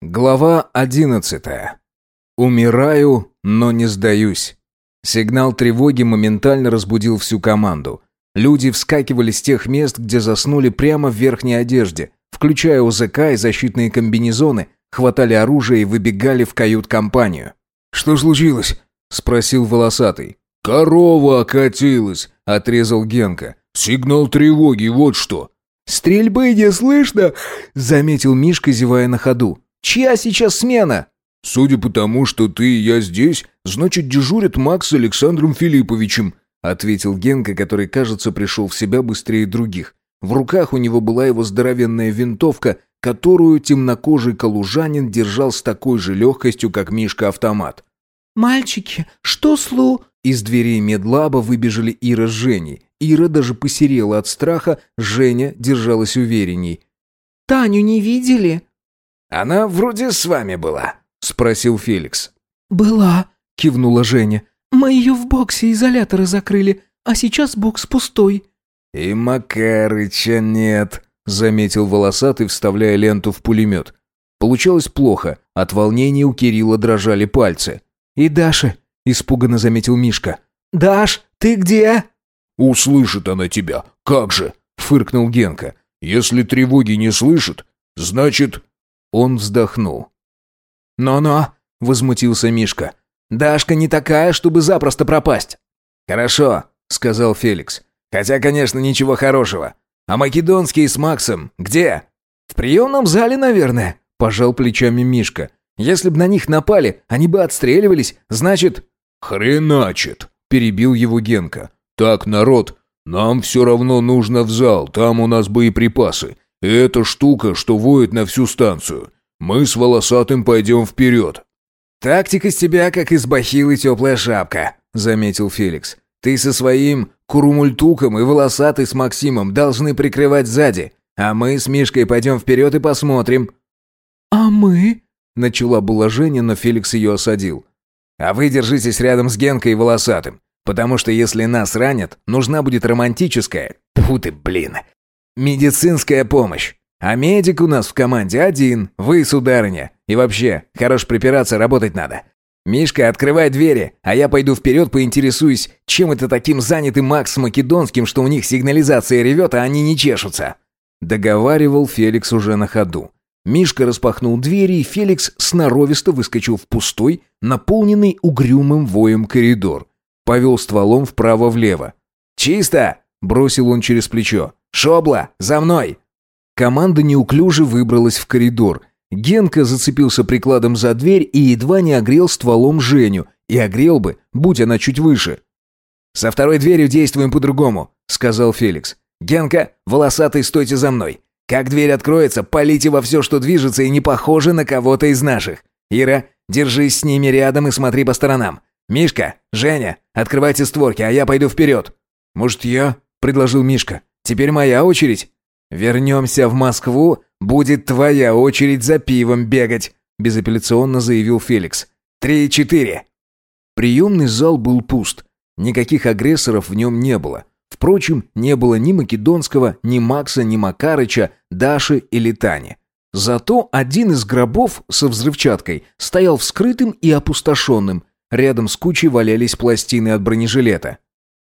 Глава одиннадцатая. Умираю, но не сдаюсь. Сигнал тревоги моментально разбудил всю команду. Люди вскакивали с тех мест, где заснули прямо в верхней одежде, включая ОЗК и защитные комбинезоны, хватали оружие и выбегали в кают-компанию. «Что случилось?» — спросил волосатый. «Корова окатилась», — отрезал Генка. «Сигнал тревоги, вот что». «Стрельбы не слышно», — заметил Мишка, зевая на ходу. Чья сейчас смена?» «Судя по тому, что ты и я здесь, значит, дежурит Макс с Александром Филипповичем», ответил Генка, который, кажется, пришел в себя быстрее других. В руках у него была его здоровенная винтовка, которую темнокожий калужанин держал с такой же легкостью, как Мишка-автомат. «Мальчики, что слу?» Из дверей медлаба выбежали Ира с Женей. Ира даже посерела от страха, Женя держалась уверенней. «Таню не видели?» «Она вроде с вами была», — спросил Феликс. «Была», — кивнула Женя. «Мы ее в боксе изолятора закрыли, а сейчас бокс пустой». «И Макарыча нет», — заметил волосатый, вставляя ленту в пулемет. Получалось плохо, от волнения у Кирилла дрожали пальцы. «И Даша», — испуганно заметил Мишка. «Даш, ты где?» «Услышит она тебя, как же!» — фыркнул Генка. «Если тревоги не слышит, значит, он вздохнул. «Но-но!» — возмутился Мишка. «Дашка не такая, чтобы запросто пропасть!» «Хорошо», — сказал Феликс. «Хотя, конечно, ничего хорошего. А македонские с Максом где?» «В приемном зале, наверное», — пожал плечами Мишка. «Если бы на них напали, они бы отстреливались, значит...» «Хреначит», — перебил его Генка. «Так, народ, нам все равно нужно в зал, там у нас боеприпасы. Эта штука, что воет на всю станцию. Мы с волосатым пойдем вперед». «Тактика с тебя, как из бахилы теплая шапка», — заметил Феликс. «Ты со своим Курумультуком и волосатый с Максимом должны прикрывать сзади, а мы с Мишкой пойдем вперед и посмотрим». «А мы?» — начала была Женя, но Феликс ее осадил. «А вы держитесь рядом с Генкой и волосатым, потому что если нас ранят, нужна будет романтическая... Тьфу ты, блин, медицинская помощь. А медик у нас в команде один, вы, сударыня. И вообще, хорош припираться, работать надо. Мишка, открывай двери, а я пойду вперед поинтересуюсь, чем это таким занятый Макс Македонским, что у них сигнализация ревет, а они не чешутся». Договаривал Феликс уже на ходу. Мишка распахнул двери, и Феликс сноровисто выскочил в пустой, наполненный угрюмым воем коридор. Повел стволом вправо-влево. «Чисто!» – бросил он через плечо. «Шобла, за мной!» Команда неуклюже выбралась в коридор. Генка зацепился прикладом за дверь и едва не огрел стволом Женю. И огрел бы, будь она чуть выше. «Со второй дверью действуем по-другому», — сказал Феликс. «Генка, волосатый, стойте за мной. Как дверь откроется, полите во все, что движется и не похоже на кого-то из наших. Ира, держись с ними рядом и смотри по сторонам. Мишка, Женя, открывайте створки, а я пойду вперед». «Может, я?» — предложил Мишка. Теперь моя очередь. Вернемся в Москву, будет твоя очередь за пивом бегать», безапелляционно заявил Феликс. «Три-четыре». Приемный зал был пуст. Никаких агрессоров в нем не было. Впрочем, не было ни Македонского, ни Макса, ни Макарыча, Даши или Тани. Зато один из гробов со взрывчаткой стоял вскрытым и опустошенным. Рядом с кучей валялись пластины от бронежилета.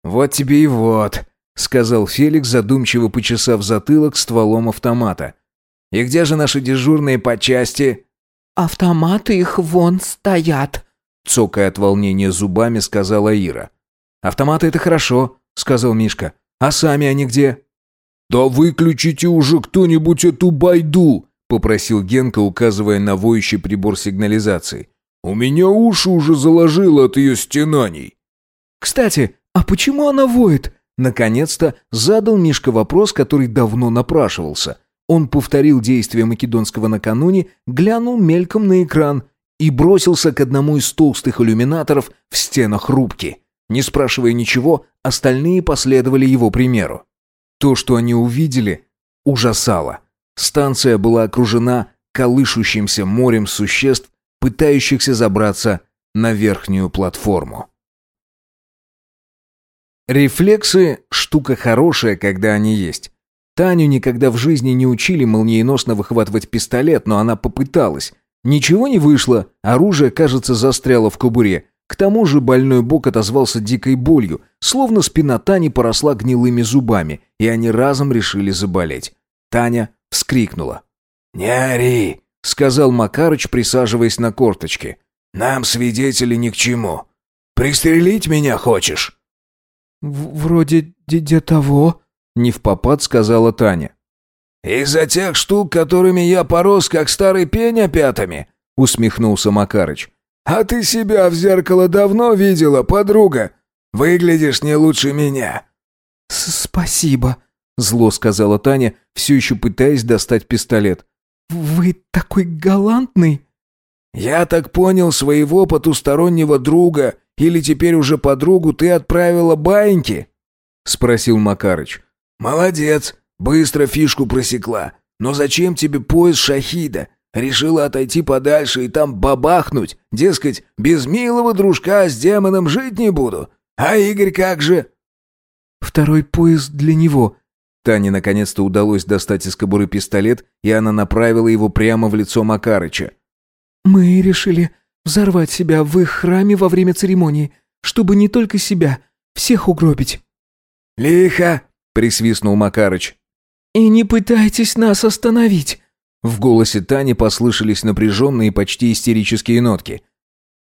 «Вот тебе и вот», сказал Феликс, задумчиво почесав затылок стволом автомата. «И где же наши дежурные по части?» «Автоматы их вон стоят», — цокая от волнения зубами, сказала Ира. «Автоматы — это хорошо», — сказал Мишка. «А сами они где?» «Да выключите уже кто-нибудь эту байду!» — попросил Генка, указывая на воющий прибор сигнализации. «У меня уши уже заложило от ее стенаний». «Кстати, а почему она воет?» Наконец-то задал Мишка вопрос, который давно напрашивался. Он повторил действия Македонского накануне, глянул мельком на экран и бросился к одному из толстых иллюминаторов в стенах рубки. Не спрашивая ничего, остальные последовали его примеру. То, что они увидели, ужасало. Станция была окружена колышущимся морем существ, пытающихся забраться на верхнюю платформу. Рефлексы – штука хорошая, когда они есть. Таню никогда в жизни не учили молниеносно выхватывать пистолет, но она попыталась. Ничего не вышло, оружие, кажется, застряло в кобуре. К тому же больной бок отозвался дикой болью, словно спина Тани поросла гнилыми зубами, и они разом решили заболеть. Таня вскрикнула. «Не ори!» — сказал Макарыч, присаживаясь на корточки. «Нам свидетели ни к чему. Пристрелить меня хочешь?» «Вроде де того», — не в попад сказала Таня. «Из-за тех штук, которыми я порос, как старый пень опятами?» — усмехнулся Макарыч. «А ты себя в зеркало давно видела, подруга? Выглядишь не лучше меня». «Спасибо», — зло сказала Таня, все еще пытаясь достать пистолет. «Вы такой галантный». «Я так понял, своего потустороннего друга или теперь уже подругу ты отправила баиньки?» — спросил Макарыч. «Молодец, быстро фишку просекла. Но зачем тебе пояс шахида? Решила отойти подальше и там бабахнуть. Дескать, без милого дружка с демоном жить не буду. А Игорь как же?» «Второй пояс для него». Тане наконец-то удалось достать из кобуры пистолет, и она направила его прямо в лицо Макарыча. «Мы решили взорвать себя в их храме во время церемонии, чтобы не только себя, всех угробить». «Лихо!» — присвистнул Макарыч. «И не пытайтесь нас остановить!» В голосе Тани послышались напряженные, почти истерические нотки.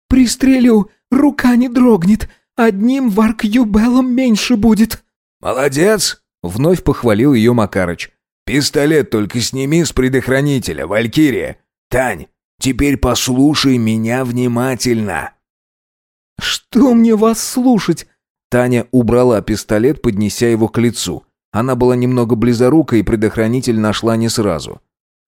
«Пристрелю, рука не дрогнет, одним варк-юбелом меньше будет». «Молодец!» — вновь похвалил ее Макарыч. «Пистолет только сними с предохранителя, Валькирия. Тань, теперь послушай меня внимательно». «Что мне вас слушать?» Таня убрала пистолет, поднеся его к лицу. Она была немного близорука, и предохранитель нашла не сразу.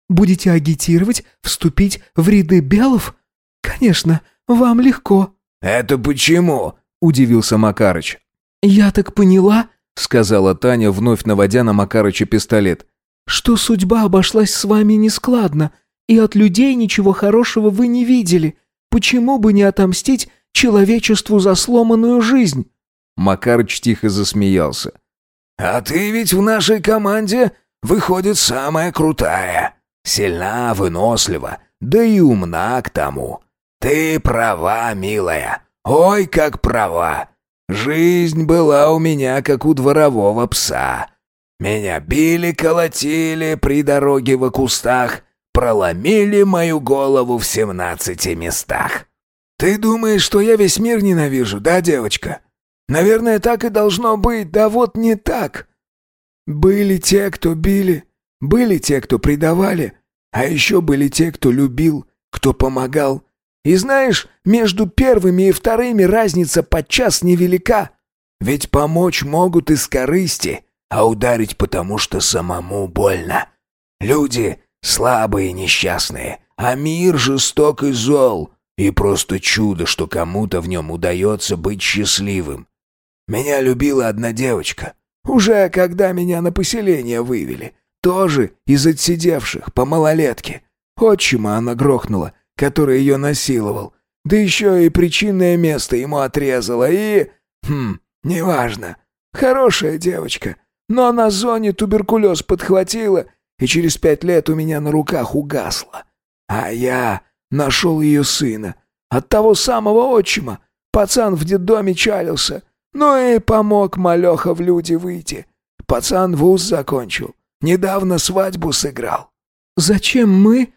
Будете агитировать, вступить в ряды белов? Конечно, вам легко». «Это почему?» – удивился Макарыч. «Я так поняла», – сказала Таня, вновь наводя на Макарыча пистолет, «что судьба обошлась с вами нескладно, и от людей ничего хорошего вы не видели. Почему бы не отомстить человечеству за сломанную жизнь?» Макарыч тихо засмеялся. «А ты ведь в нашей команде, выходит, самая крутая. Сильна, вынослива, да и умна к тому. Ты права, милая. Ой, как права. Жизнь была у меня, как у дворового пса. Меня били, колотили при дороге в кустах, проломили мою голову в семнадцати местах. Ты думаешь, что я весь мир ненавижу, да, девочка? Наверное, так и должно быть, да вот не так. Были те, кто били, были те, кто предавали, а еще были те, кто любил, кто помогал. И знаешь, между первыми и вторыми разница подчас невелика. Ведь помочь могут из корысти, а ударить потому, что самому больно. Люди слабые и несчастные, а мир жесток и зол. И просто чудо, что кому-то в нем удается быть счастливым. Меня любила одна девочка. Уже когда меня на поселение вывели. Тоже из отсидевших, по малолетке. Отчима она грохнула, который ее насиловал. Да еще и причинное место ему отрезала, и... Хм, неважно. Хорошая девочка. Но на зоне туберкулез подхватила, и через пять лет у меня на руках угасла. А я нашел ее сына. От того самого отчима. Пацан в детдоме чалился. Ну и помог малеха в люди выйти. Пацан вуз закончил. Недавно свадьбу сыграл». «Зачем мы?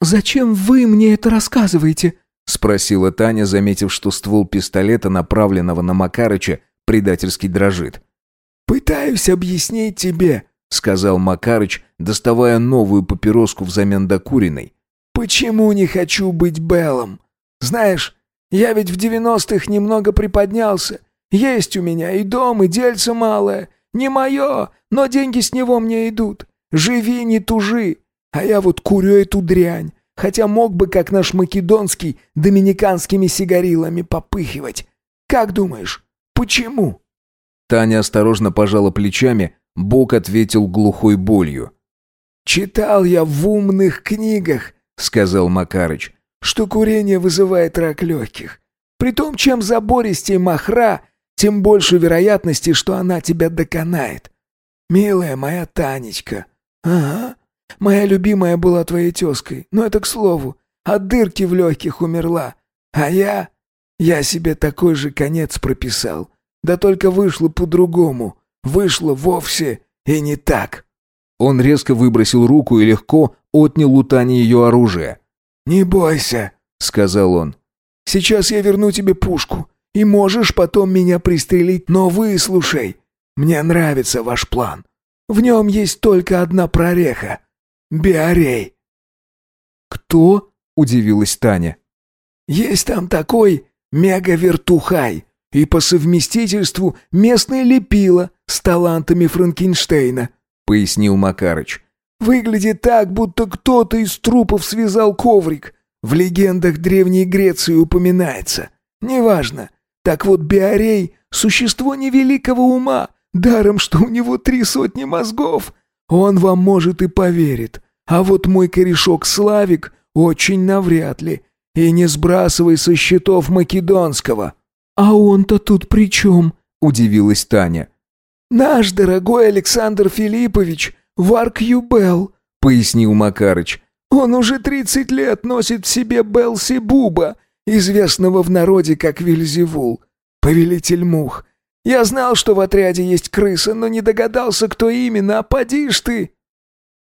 Зачем вы мне это рассказываете?» спросила Таня, заметив, что ствол пистолета, направленного на Макарыча, предательски дрожит. «Пытаюсь объяснить тебе», — сказал Макарыч, доставая новую папироску взамен докуренной. «Почему не хочу быть Беллом? Знаешь, я ведь в девяностых немного приподнялся. Есть у меня и дом, и дельце малое. Не мое, но деньги с него мне идут. Живи, не тужи. А я вот курю эту дрянь, хотя мог бы, как наш македонский, доминиканскими сигарилами попыхивать. Как думаешь, почему?» Таня осторожно пожала плечами, Бог ответил глухой болью. «Читал я в умных книгах», — сказал Макарыч, «что курение вызывает рак легких. Притом, чем забористее махра, тем больше вероятности, что она тебя доконает. Милая моя Танечка. Ага. Моя любимая была твоей тезкой. Но это к слову. от дырки в легких умерла. А я... Я себе такой же конец прописал. Да только вышло по-другому. Вышло вовсе и не так». Он резко выбросил руку и легко отнял у Тани ее оружие. «Не бойся», — сказал он. «Сейчас я верну тебе пушку, и можешь потом меня пристрелить, но выслушай. Мне нравится ваш план. В нем есть только одна прореха — Биарей». «Кто?» — удивилась Таня. «Есть там такой мега-вертухай, и по совместительству местное лепило с талантами Франкенштейна», — пояснил Макарыч. «Выглядит так, будто кто-то из трупов связал коврик. В легендах Древней Греции упоминается. Неважно. Так вот, Биарей — существо невеликого ума, даром, что у него три сотни мозгов. Он вам, может, и поверит. А вот мой корешок Славик очень навряд ли. И не сбрасывай со счетов Македонского». «А он-то тут при чем?» — удивилась Таня. «Наш дорогой Александр Филиппович, Варк Юбел», — пояснил Макарыч. «Он уже тридцать лет носит в себе Белси Буба, известного в народе как Вильзевул, повелитель мух. Я знал, что в отряде есть крыса, но не догадался, кто именно, а поди ж ты!»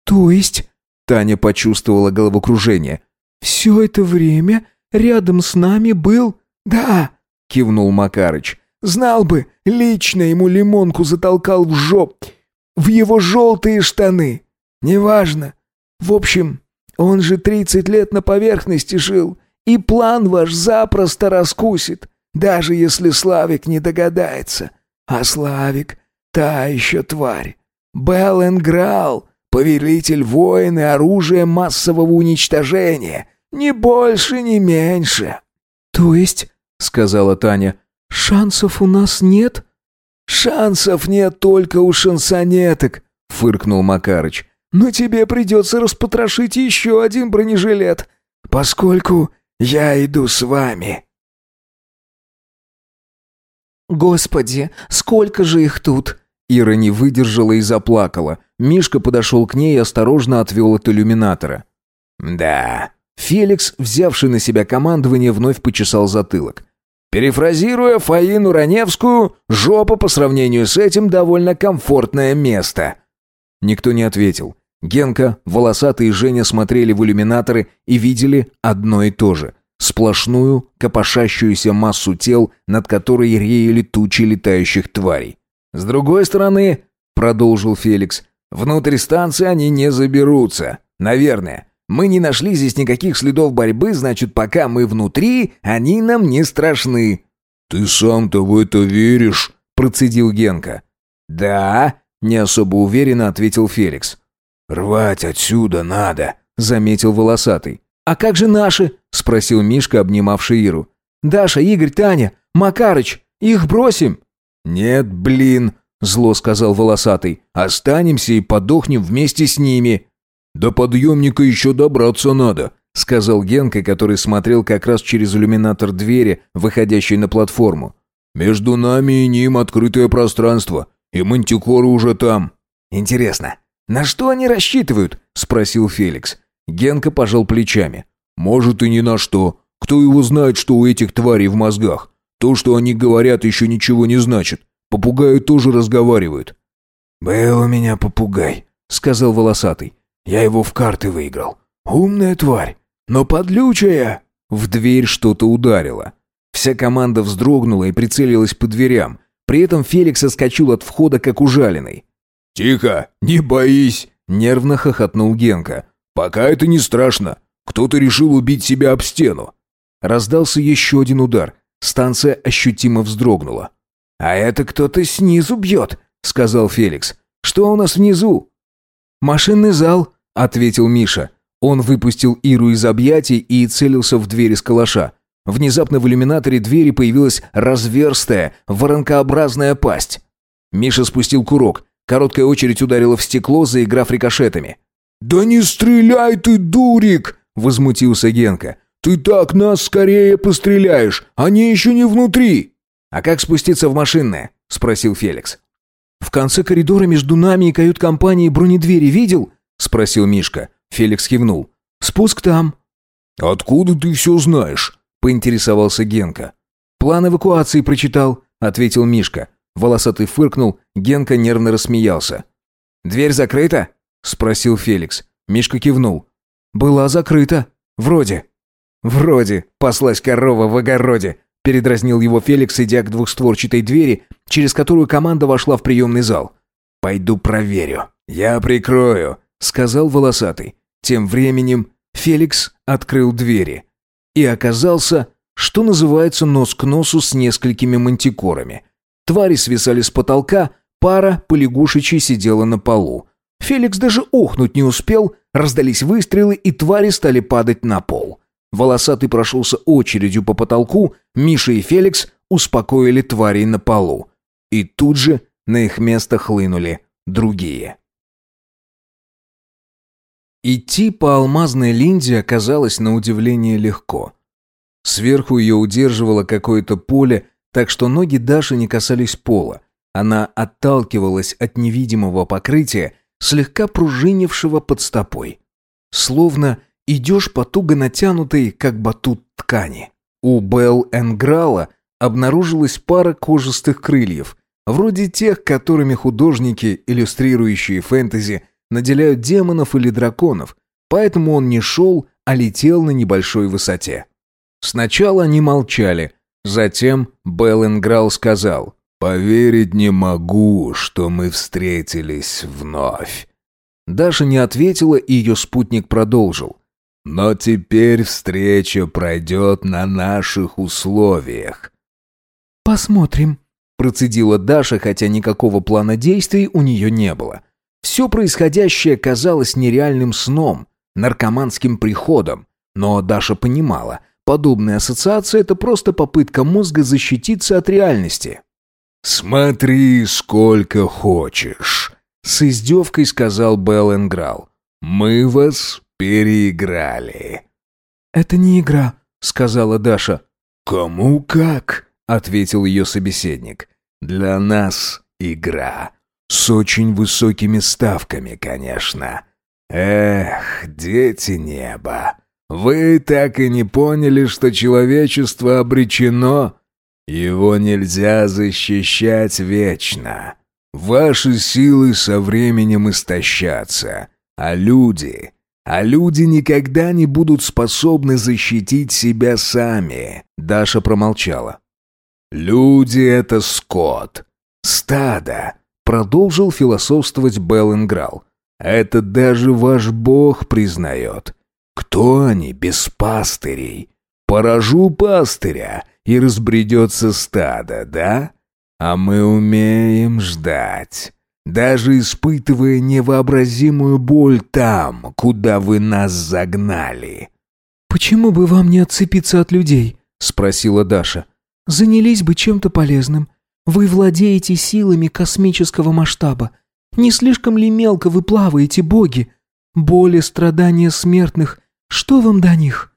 «То есть...» — Таня почувствовала головокружение. «Все это время рядом с нами был...» «Да!» — кивнул Макарыч. «Знал бы, лично ему лимонку затолкал в жоп... в его желтые штаны. Неважно. В общем, он же тридцать лет на поверхности жил, и план ваш запросто раскусит, даже если Славик не догадается. А Славик — та еще тварь. Белленграл, повелитель воин и оружия массового уничтожения. Ни больше, ни меньше». «То есть, — сказала Таня, — шансов у нас нет?» «Шансов нет только у шансонеток», — фыркнул Макарыч. «Но тебе придется распотрошить еще один бронежилет, поскольку я иду с вами». «Господи, сколько же их тут!» Ира не выдержала и заплакала. Мишка подошел к ней и осторожно отвел от иллюминатора. «Да». Феликс, взявший на себя командование, вновь почесал затылок. Перефразируя Фаину Раневскую, жопа по сравнению с этим довольно комфортное место. Никто не ответил. Генка, Волосатый и Женя смотрели в иллюминаторы и видели одно и то же. Сплошную, копошащуюся массу тел, над которой реяли тучи летающих тварей. «С другой стороны», — продолжил Феликс, — «внутрь станции они не заберутся. Наверное. Мы не нашли здесь никаких следов борьбы, значит, пока мы внутри, они нам не страшны». «Ты сам-то в это веришь?» — процедил Генка. «Да», — не особо уверенно ответил Феликс. «Рвать отсюда надо», — заметил волосатый. «А как же наши?» — спросил Мишка, обнимавший Иру. «Даша, Игорь, Таня, Макарыч, их бросим?» «Нет, блин», — зло сказал волосатый. «Останемся и подохнем вместе с ними». «До подъемника еще добраться надо», — сказал Генка, который смотрел как раз через иллюминатор двери, выходящей на платформу. «Между нами и ним открытое пространство, и мантикоры уже там». «Интересно, на что они рассчитывают?» — спросил Феликс. Генка пожал плечами. «Может и ни на что. Кто его знает, что у этих тварей в мозгах? То, что они говорят, еще ничего не значит. Попугаи тоже разговаривают». «Был у меня попугай», — сказал волосатый. Я его в карты выиграл. Умная тварь, но подлючая!» В дверь что-то ударило. Вся команда вздрогнула и прицелилась по дверям. При этом Феликс отскочил от входа, как ужаленный. «Тихо, не боись!» — нервно хохотнул Генка. «Пока это не страшно. Кто-то решил убить себя об стену». Раздался еще один удар. Станция ощутимо вздрогнула. «А это кто-то снизу бьет», — сказал Феликс. «Что у нас внизу?» «Машинный зал», — ответил Миша. Он выпустил Иру из объятий и целился в дверь из калаша. Внезапно в иллюминаторе двери появилась разверстая, воронкообразная пасть. Миша спустил курок. Короткая очередь ударила в стекло, заиграв рикошетами. «Да не стреляй ты, дурик!» — возмутился Генка. «Ты так нас скорее постреляешь! Они еще не внутри!» «А как спуститься в машинное?» — спросил Феликс. «В конце коридора между нами и кают-компанией бронедвери видел?» — спросил Мишка. Феликс кивнул. «Спуск там». «Откуда ты все знаешь?» — поинтересовался Генка. «План эвакуации прочитал», — ответил Мишка. Волосатый фыркнул, Генка нервно рассмеялся. «Дверь закрыта?» — спросил Феликс. Мишка кивнул. «Была закрыта. Вроде». «Вроде. Паслась корова в огороде», — передразнил его Феликс, идя к двухстворчатой двери, через которую команда вошла в приемный зал. «Пойду проверю». «Я прикрою», — сказал Волосатый. Тем временем Феликс открыл двери. И оказался, что называется, нос к носу с несколькими мантикорами. Твари свисали с потолка, пара полягушечьей сидела на полу. Феликс даже охнуть не успел, раздались выстрелы, и твари стали падать на пол. Волосатый прошелся очередью по потолку, Миша и Феликс успокоили тварей на полу. И тут же на их место хлынули другие. Идти по алмазной линзе оказалось на удивление легко. Сверху ее удерживало какое-то поле, так что ноги Даши не касались пола. Она отталкивалась от невидимого покрытия, слегка пружинившего под стопой. Словно идешь по туго натянутой, как батут ткани. У Белл Энграла обнаружилась пара кожистых крыльев, вроде тех, которыми художники, иллюстрирующие фэнтези, наделяют демонов или драконов, поэтому он не шел, а летел на небольшой высоте. Сначала они молчали, затем Белленграл сказал «Поверить не могу, что мы встретились вновь». Даша не ответила, и ее спутник продолжил. «Но теперь встреча пройдет на наших условиях». «Посмотрим», — процедила Даша, хотя никакого плана действий у нее не было. Все происходящее казалось нереальным сном, наркоманским приходом, но Даша понимала, подобная ассоциация – это просто попытка мозга защититься от реальности. «Смотри, сколько хочешь», — с издевкой сказал Белленграл. «Мы вас переиграли». «Это не игра», — сказала Даша. «Кому как?» — ответил ее собеседник. «Для нас игра. С очень высокими ставками, конечно. Эх, дети неба, вы так и не поняли, что человечество обречено. Его нельзя защищать вечно. Ваши силы со временем истощатся, а люди... А люди никогда не будут способны защитить себя сами. Даша промолчала. Люди — это скот. Стадо Продолжил философствовать Беллинграл. «Это даже ваш бог признает. Кто они без пастырей? Поражу пастыря, и разбредется стадо, да? А мы умеем ждать» даже испытывая невообразимую боль там, куда вы нас загнали. «Почему бы вам не отцепиться от людей?» — спросила Даша. «Занялись бы чем-то полезным. Вы владеете силами космического масштаба. Не слишком ли мелко вы плаваете, боги? Боли, страдания смертных, что вам до них?»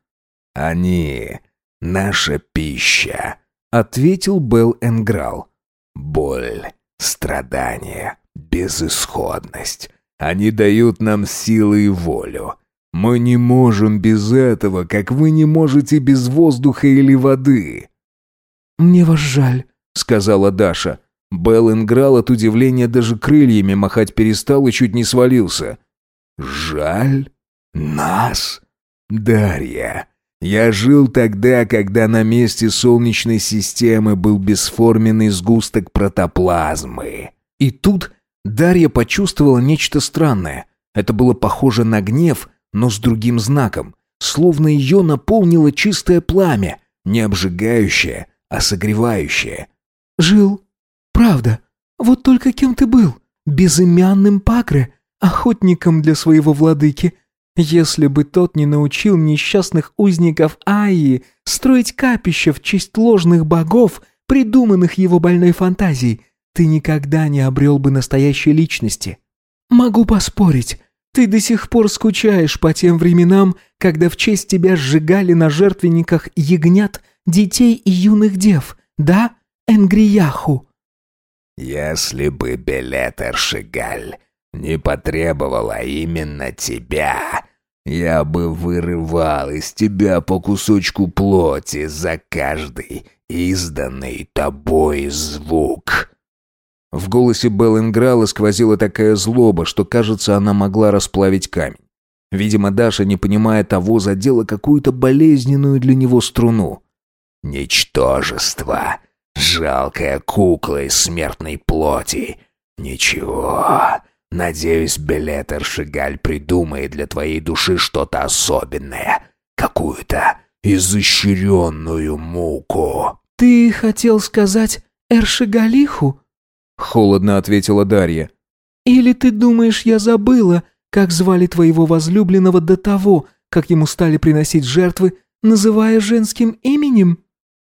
«Они — наша пища», — ответил Белл Энграл. «Боль, страдания, безысходность. Они дают нам силы и волю. Мы не можем без этого, как вы не можете без воздуха или воды». «Мне вас жаль», — сказала Даша. Белл от удивления даже крыльями махать перестал и чуть не свалился. «Жаль? Нас? Дарья, я жил тогда, когда на месте Солнечной системы был бесформенный сгусток протоплазмы». И тут Дарья почувствовала нечто странное. Это было похоже на гнев, но с другим знаком. Словно ее наполнило чистое пламя, не обжигающее, а согревающее. «Жил. Правда. Вот только кем ты был? Безымянным Пакре, охотником для своего владыки. Если бы тот не научил несчастных узников Аи строить капища в честь ложных богов, придуманных его больной фантазией, ты никогда не обрел бы настоящей личности. Могу поспорить, ты до сих пор скучаешь по тем временам, когда в честь тебя сжигали на жертвенниках ягнят, детей и юных дев, да?» Энгрияху». «Если бы Белетер Шигаль не потребовала именно тебя, Я бы вырывал из тебя по кусочку плоти за каждый изданный тобой звук». В голосе Беллинграла сквозила такая злоба, что, кажется, она могла расплавить камень. Видимо, Даша, не понимая того, задела какую-то болезненную для него струну. «Ничтожество! Жалкая кукла из смертной плоти! Ничего, надеюсь, Белетер Шигаль придумает для твоей души что-то особенное, какую-то изощренную муку!» «Ты хотел сказать Эршигалиху?» — холодно ответила Дарья. «Или ты думаешь, я забыла, как звали твоего возлюбленного до того, как ему стали приносить жертвы, называя женским именем?»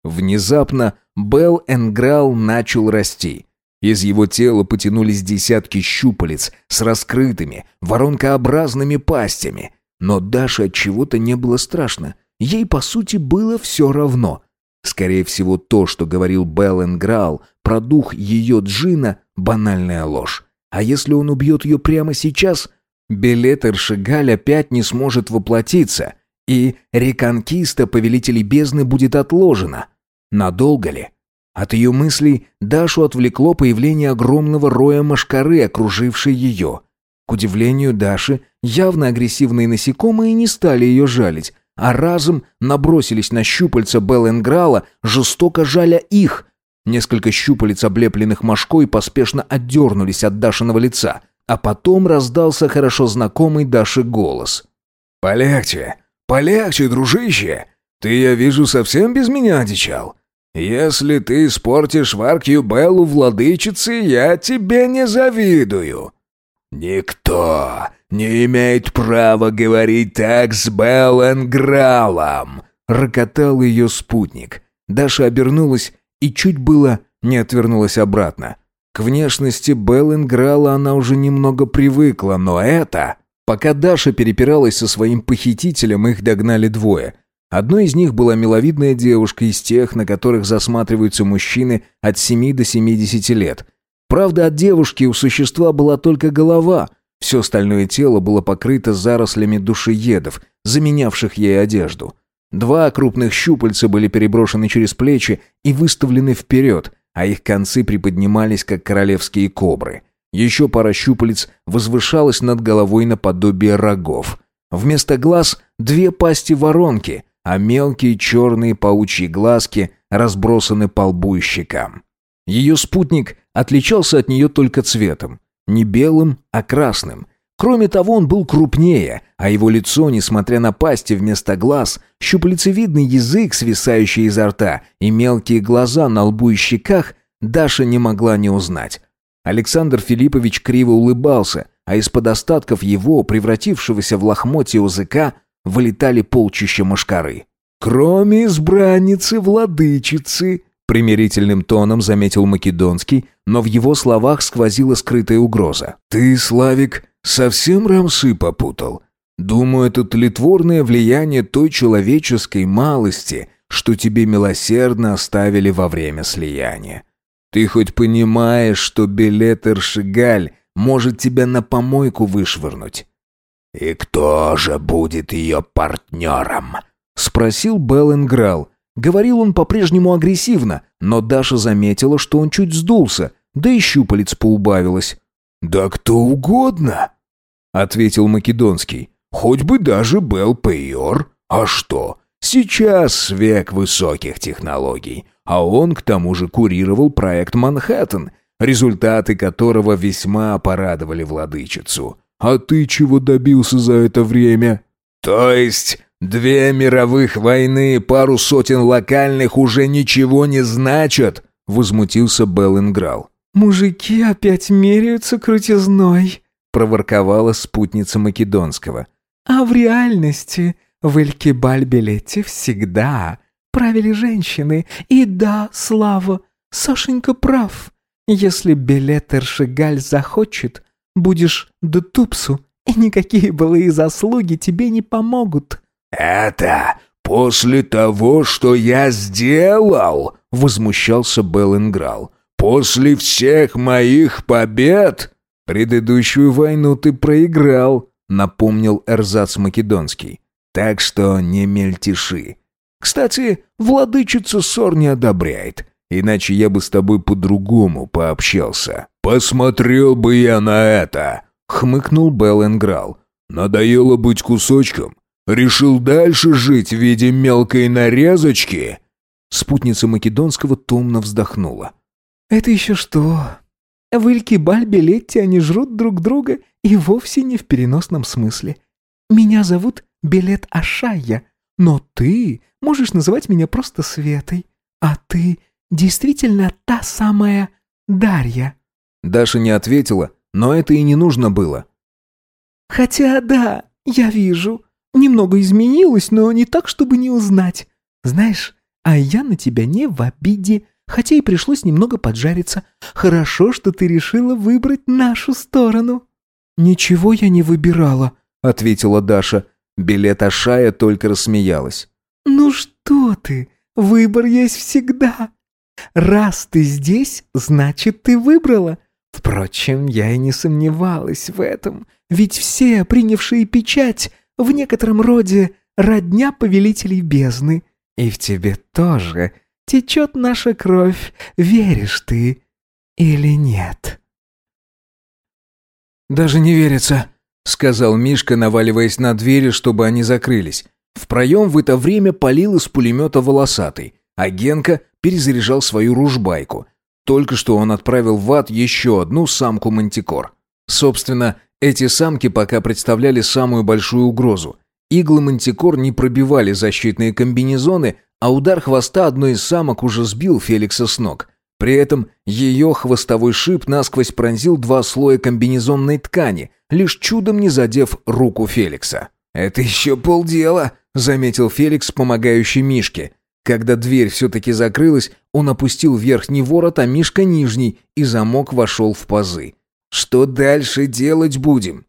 Внезапно Белл Энграл начал расти. Из его тела потянулись десятки щупалец с раскрытыми, воронкообразными пастями. Но Даше от чего-то не было страшно. Ей, по сути, было все равно. Скорее всего, то, что говорил Белл Энграл про дух ее джина, банальная ложь. А если он убьет ее прямо сейчас, билет Эршигаль опять не сможет воплотиться, и реконкиста повелителей бездны будет отложена. Надолго ли? От ее мыслей Дашу отвлекло появление огромного роя мошкары, окружившей ее. К удивлению Даши, явно агрессивные насекомые не стали ее жалить, а разом набросились на щупальца Белленграла, жестоко жаля их. Несколько щупалец, облепленных мошкой, поспешно отдернулись от Дашиного лица, а потом раздался хорошо знакомый Даши голос. «Полегче, полегче, дружище! Ты, я вижу, совсем без меня одичал. Если ты испортишь Варкью Беллу владычицы, я тебе не завидую». «Никто не имеет права говорить так с Белленгралом», — рокотал ее спутник. Даша обернулась и чуть было не отвернулась обратно. К внешности Белленграла она уже немного привыкла, но это... Пока Даша перепиралась со своим похитителем, их догнали двое. Одной из них была миловидная девушка из тех, на которых засматриваются мужчины от 7 до 70 лет. Правда, от девушки у существа была только голова, все остальное тело было покрыто зарослями душеедов, заменявших ей одежду. Два крупных щупальца были переброшены через плечи и выставлены вперед, а их концы приподнимались, как королевские кобры. Еще пара щупалец возвышалась над головой наподобие рогов. Вместо глаз две пасти-воронки, а мелкие черные паучьи глазки разбросаны по лбу и щекам. Ее спутник отличался от нее только цветом. Не белым, а красным. Кроме того, он был крупнее, а его лицо, несмотря на пасти вместо глаз, щуплецевидный язык, свисающий изо рта, и мелкие глаза на лбу и щеках, Даша не могла не узнать. Александр Филиппович криво улыбался, а из-под остатков его, превратившегося в лохмотье языка, вылетали полчища мошкары. «Кроме избранницы-владычицы», Примирительным тоном заметил Македонский, но в его словах сквозила скрытая угроза. «Ты, Славик, совсем рамсы попутал? Думаю, это тлетворное влияние той человеческой малости, что тебе милосердно оставили во время слияния. Ты хоть понимаешь, что билет Эршигаль может тебя на помойку вышвырнуть?» «И кто же будет ее партнером?» — спросил Белленграл, Говорил он по-прежнему агрессивно, но Даша заметила, что он чуть сдулся, да и щупалец поубавилось. «Да кто угодно», — ответил Македонский. «Хоть бы даже Белл Пейор. А что? Сейчас век высоких технологий, а он к тому же курировал проект «Манхэттен», результаты которого весьма порадовали владычицу. А ты чего добился за это время?» «То есть Две мировых войны и пару сотен локальных уже ничего не значат», — возмутился Беллинграл. «Мужики опять меряются крутизной», — проворковала спутница Македонского. «А в реальности в Элькибаль-Билете всегда правили женщины. И да, Слава, Сашенька прав. Если Билет Эршигаль захочет, будешь Дутупсу, и никакие былые заслуги тебе не помогут». «Это после того, что я сделал?» — возмущался Беллинграл. «После всех моих побед?» «Предыдущую войну ты проиграл», напомнил Эрзац Македонский. «Так что не мельтеши. Кстати, владычица ссор не одобряет, иначе я бы с тобой по-другому пообщался». «Посмотрел бы я на это!» — хмыкнул Белленграл. «Надоело быть кусочком? Решил дальше жить в виде мелкой нарезочки?» Спутница Македонского томно вздохнула. «Это еще что? В Илькибаль-Белетте они жрут друг друга и вовсе не в переносном смысле. Меня зовут Белет Ашая, но ты можешь называть меня просто Светой. А ты действительно та самая Дарья». Даша не ответила, но это и не нужно было. «Хотя да, я вижу. Немного изменилось, но не так, чтобы не узнать. Знаешь, а я на тебя не в обиде, хотя и пришлось немного поджариться. Хорошо, что ты решила выбрать нашу сторону». «Ничего я не выбирала», — ответила Даша. Билет Ашая только рассмеялась. «Ну что ты, выбор есть всегда. Раз ты здесь, значит, ты выбрала. Впрочем, я и не сомневалась в этом, ведь все, принявшие печать, в некотором роде родня повелителей бездны. И в тебе тоже течет наша кровь, веришь ты или нет?» «Даже не верится», — сказал Мишка, наваливаясь на двери, чтобы они закрылись. В проем в это время полил из пулемета волосатый, а Генка перезаряжал свою ружбайку. Только что он отправил в ад еще одну самку мантикор. Собственно, эти самки пока представляли самую большую угрозу. Иглы мантикор не пробивали защитные комбинезоны, а удар хвоста одной из самок уже сбил Феликса с ног. При этом ее хвостовой шип насквозь пронзил два слоя комбинезонной ткани, лишь чудом не задев руку Феликса. «Это еще полдела», — заметил Феликс, помогающий Мишке. Когда дверь все-таки закрылась, он опустил верхний ворот, а Мишка нижний, и замок вошел в пазы. «Что дальше делать будем?»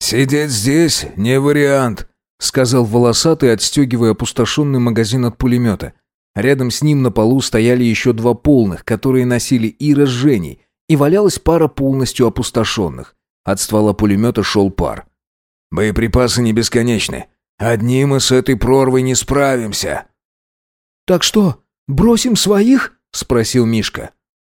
«Сидеть здесь не вариант», — сказал волосатый, отстегивая опустошенный магазин от пулемета. Рядом с ним на полу стояли еще два полных, которые носили Ира с Женей, и валялась пара полностью опустошенных. От ствола пулемета шел пар. «Боеприпасы не бесконечны. Одни мы с этой прорвой не справимся», «Так что, бросим своих?» — спросил Мишка.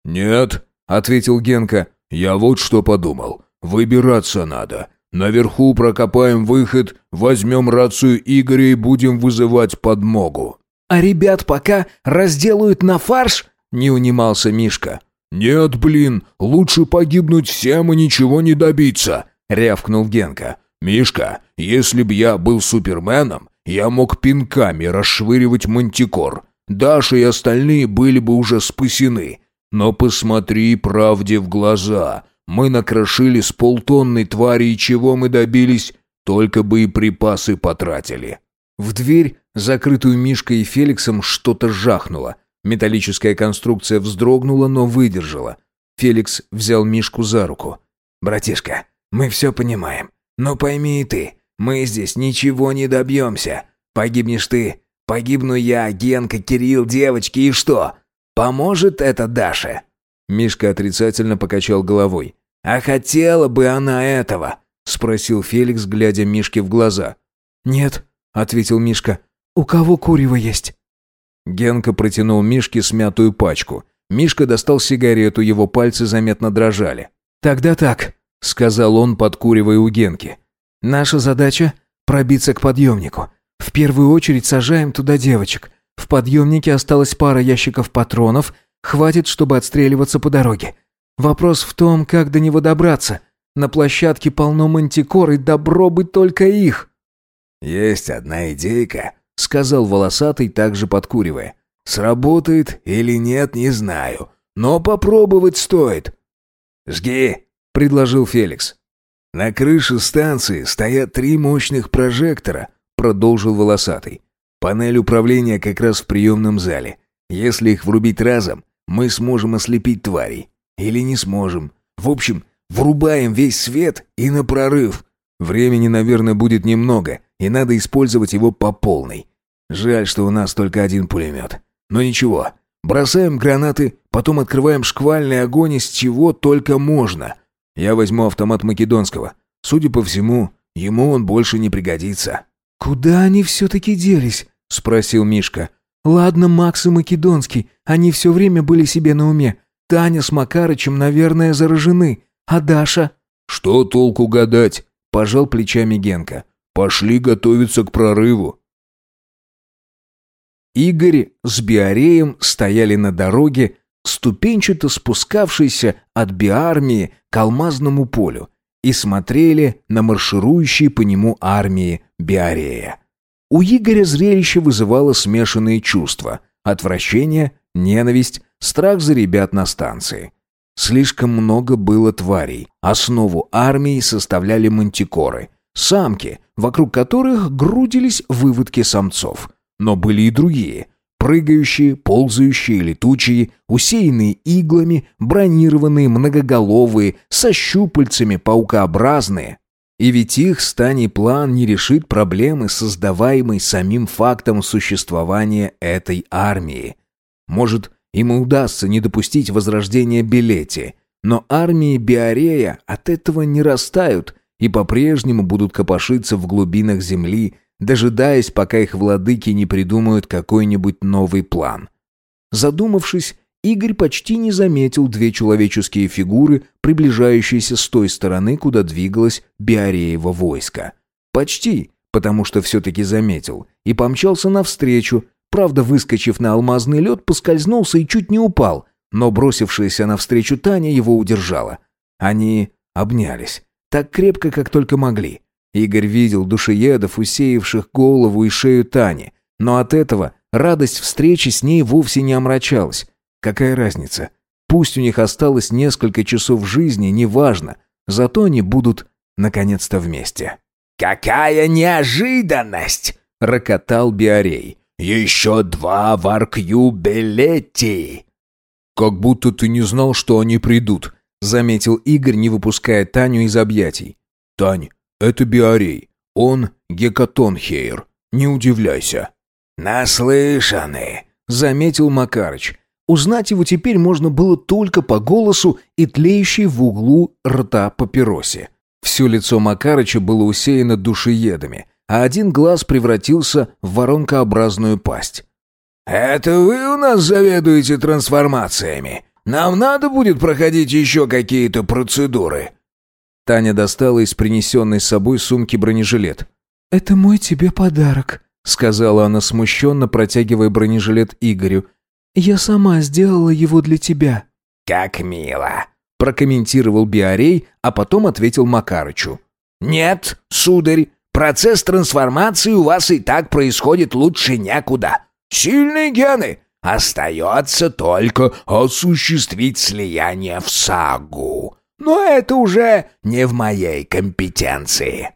«Нет», — ответил Генка. «Я вот что подумал. Выбираться надо. Наверху прокопаем выход, возьмем рацию Игоря и будем вызывать подмогу». «А ребят пока разделают на фарш?» — не унимался Мишка. «Нет, блин, лучше погибнуть всем и ничего не добиться», — рявкнул Генка. «Мишка, если б я был суперменом, я мог пинками расшвыривать мантикор. Даша и остальные были бы уже спасены. Но посмотри правде в глаза. Мы накрошили с полтонной твари, и чего мы добились? Только бы и припасы потратили». В дверь, закрытую Мишкой и Феликсом, что-то жахнуло. Металлическая конструкция вздрогнула, но выдержала. Феликс взял Мишку за руку. «Братишка, мы все понимаем. Но пойми и ты, мы здесь ничего не добьемся. Погибнешь ты, погибну я, Генка, Кирилл, девочки, и что? Поможет это Даше?» Мишка отрицательно покачал головой. «А хотела бы она этого?» Спросил Феликс, глядя Мишке в глаза. «Нет», — ответил Мишка. «У кого курево есть?» Генка протянул Мишке смятую пачку. Мишка достал сигарету, его пальцы заметно дрожали. «Тогда так», — сказал он, подкуривая у Генки. Наша задача — пробиться к подъемнику. В первую очередь сажаем туда девочек. В подъемнике осталась пара ящиков патронов, хватит, чтобы отстреливаться по дороге. Вопрос в том, как до него добраться. На площадке полно мантикор, и добро бы только их. «Есть одна идейка», — сказал волосатый, также подкуривая. «Сработает или нет, не знаю, но попробовать стоит». «Жги», — предложил Феликс. «На крыше станции стоят три мощных прожектора», — продолжил Волосатый. «Панель управления как раз в приемном зале. Если их врубить разом, мы сможем ослепить тварей. Или не сможем. В общем, врубаем весь свет и на прорыв. Времени, наверное, будет немного, и надо использовать его по полной. Жаль, что у нас только один пулемет. Но ничего, бросаем гранаты, потом открываем шквальный огонь из чего только можно. Я возьму автомат Македонского. Судя по всему, ему он больше не пригодится». «Куда они все-таки делись?» — спросил Мишка. «Ладно, Макс и Македонский, они все время были себе на уме. Таня с Макарычем, наверное, заражены. А Даша?» «Что толку гадать?» — пожал плечами Генка. «Пошли готовиться к прорыву». Игорь с Биареем стояли на дороге, ступенчато спускавшейся от Биармии к Алмазному полю, и смотрели на марширующие по нему армии Биарея. У Игоря зрелище вызывало смешанные чувства – отвращение, ненависть, страх за ребят на станции. Слишком много было тварей. Основу армии составляли мантикоры – самки, вокруг которых грудились выводки самцов. Но были и другие – прыгающие, ползающие, летучие, усеянные иглами, бронированные, многоголовые, со щупальцами, паукообразные. И ведь их станий план не решит проблемы, создаваемой самим фактом существования этой армии. Может, им удастся не допустить возрождения Билети, но армии Биарея от этого не растают и по-прежнему будут копошиться в глубинах земли, дожидаясь, пока их владыки не придумают какой-нибудь новый план. Задумавшись, Игорь почти не заметил две человеческие фигуры, приближающиеся с той стороны, куда двигалось Биареево войско. Почти, потому что все-таки заметил, и помчался навстречу, правда, выскочив на алмазный лед, поскользнулся и чуть не упал, но бросившаяся навстречу Таня его удержала. Они обнялись, так крепко, как только могли. Игорь видел душеедов, усеявших голову и шею Тани, но от этого радость встречи с ней вовсе не омрачалась. Какая разница? Пусть у них осталось несколько часов жизни, неважно. Зато они будут наконец-то вместе. «Какая неожиданность!» — рокотал Биарей. «Еще два в Аркью Белетти!» «Как будто ты не знал, что они придут», — заметил Игорь, не выпуская Таню из объятий. «Тань, это Биарей. Он Гекатонхейр. Не удивляйся». «Наслышаны», — заметил Макарыч. Узнать его теперь можно было только по голосу и тлеющей в углу рта папиросе. Все лицо Макарыча было усеяно душеедами, а один глаз превратился в воронкообразную пасть. «Это вы у нас заведуете трансформациями? Нам надо будет проходить еще какие-то процедуры?» Таня достала из принесенной с собой сумки бронежилет. «Это мой тебе подарок», — сказала она смущенно, протягивая бронежилет Игорю — «Я сама сделала его для тебя». «Как мило», — прокомментировал Биарей, а потом ответил Макарычу. «Нет, сударь, процесс трансформации у вас и так происходит лучше некуда. Сильные гены. Остается только осуществить слияние в сагу. Но это уже не в моей компетенции».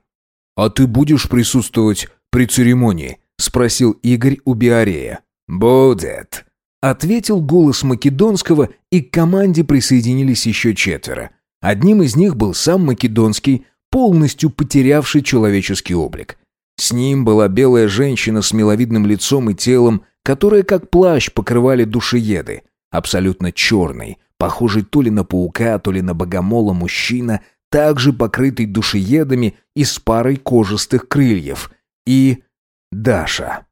«А ты будешь присутствовать при церемонии?» — спросил Игорь у Биарея. «Будет», Ответил голос Македонского, и к команде присоединились еще четверо. Одним из них был сам Македонский, полностью потерявший человеческий облик. С ним была белая женщина с миловидным лицом и телом, которое как плащ покрывали душееды. Абсолютно черный, похожий то ли на паука, то ли на богомола мужчина, также покрытый душеедами и с парой кожистых крыльев. И Даша.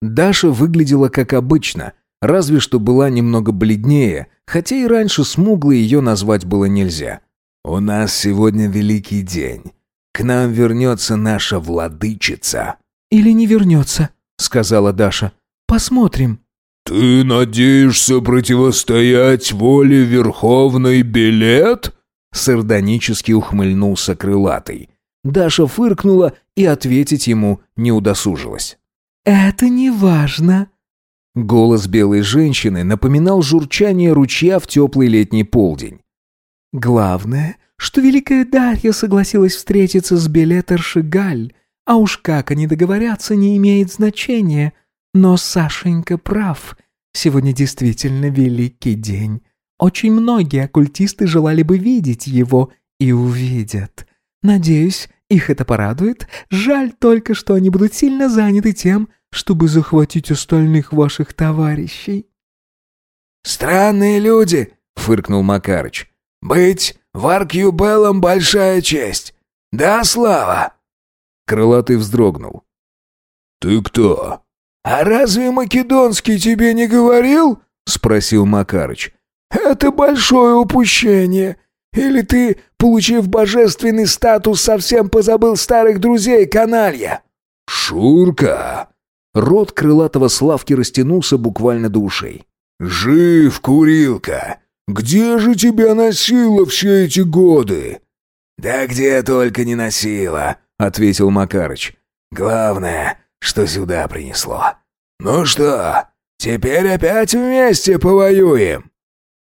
Даша выглядела как обычно, Разве что была немного бледнее, хотя и раньше смуглой ее назвать было нельзя. «У нас сегодня великий день. К нам вернется наша владычица». «Или не вернется», — сказала Даша. «Посмотрим». «Ты надеешься противостоять воле Верховной Билет?» Сардонически ухмыльнулся крылатый. Даша фыркнула и ответить ему не удосужилась. «Это не важно», Голос белой женщины напоминал журчание ручья в теплый летний полдень. «Главное, что Великая Дарья согласилась встретиться с Белетерши Галь, а уж как они договорятся, не имеет значения. Но Сашенька прав. Сегодня действительно великий день. Очень многие оккультисты желали бы видеть его и увидят. Надеюсь, их это порадует. Жаль только, что они будут сильно заняты тем, чтобы захватить остальных ваших товарищей». «Странные люди», — фыркнул Макарыч. «Быть в Аркьюбеллом большая честь. Да, Слава?» Крылатый вздрогнул. «Ты кто?» «А разве Македонский тебе не говорил?» — спросил Макарыч. «Это большое упущение. Или ты, получив божественный статус, совсем позабыл старых друзей, каналья?» «Шурка!» Рот крылатого Славки растянулся буквально до ушей. «Жив, курилка! Где же тебя носило все эти годы?» «Да где только не носило», — ответил Макарыч. «Главное, что сюда принесло. Ну что, теперь опять вместе повоюем?»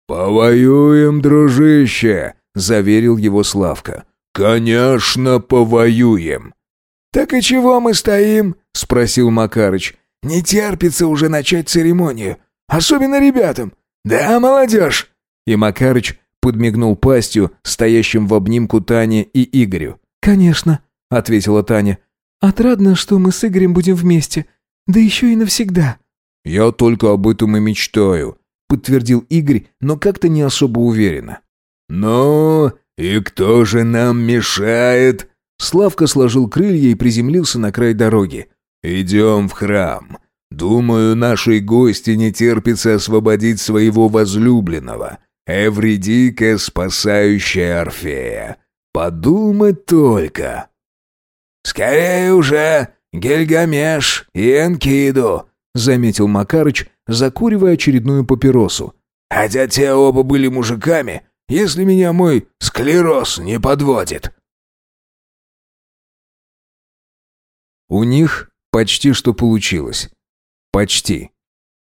«Повоюем, дружище», — заверил его Славка. «Конечно, повоюем». «Так и чего мы стоим?» — спросил Макарыч. «Не терпится уже начать церемонию. Особенно ребятам. Да, молодежь?» И Макарыч подмигнул пастью, стоящим в обнимку Тане и Игорю. «Конечно», — ответила Таня. «Отрадно, что мы с Игорем будем вместе. Да еще и навсегда». «Я только об этом и мечтаю», — подтвердил Игорь, но как-то не особо уверенно. «Ну, и кто же нам мешает?» Славка сложил крылья и приземлился на край дороги. «Идем в храм. Думаю, нашей гости не терпится освободить своего возлюбленного. Эвредика, спасающая Орфея. Подумать только!» «Скорее уже, Гильгамеш и Энкиду!» — заметил Макарыч, закуривая очередную папиросу. «Хотя те оба были мужиками, если меня мой склероз не подводит». У них почти что получилось. Почти.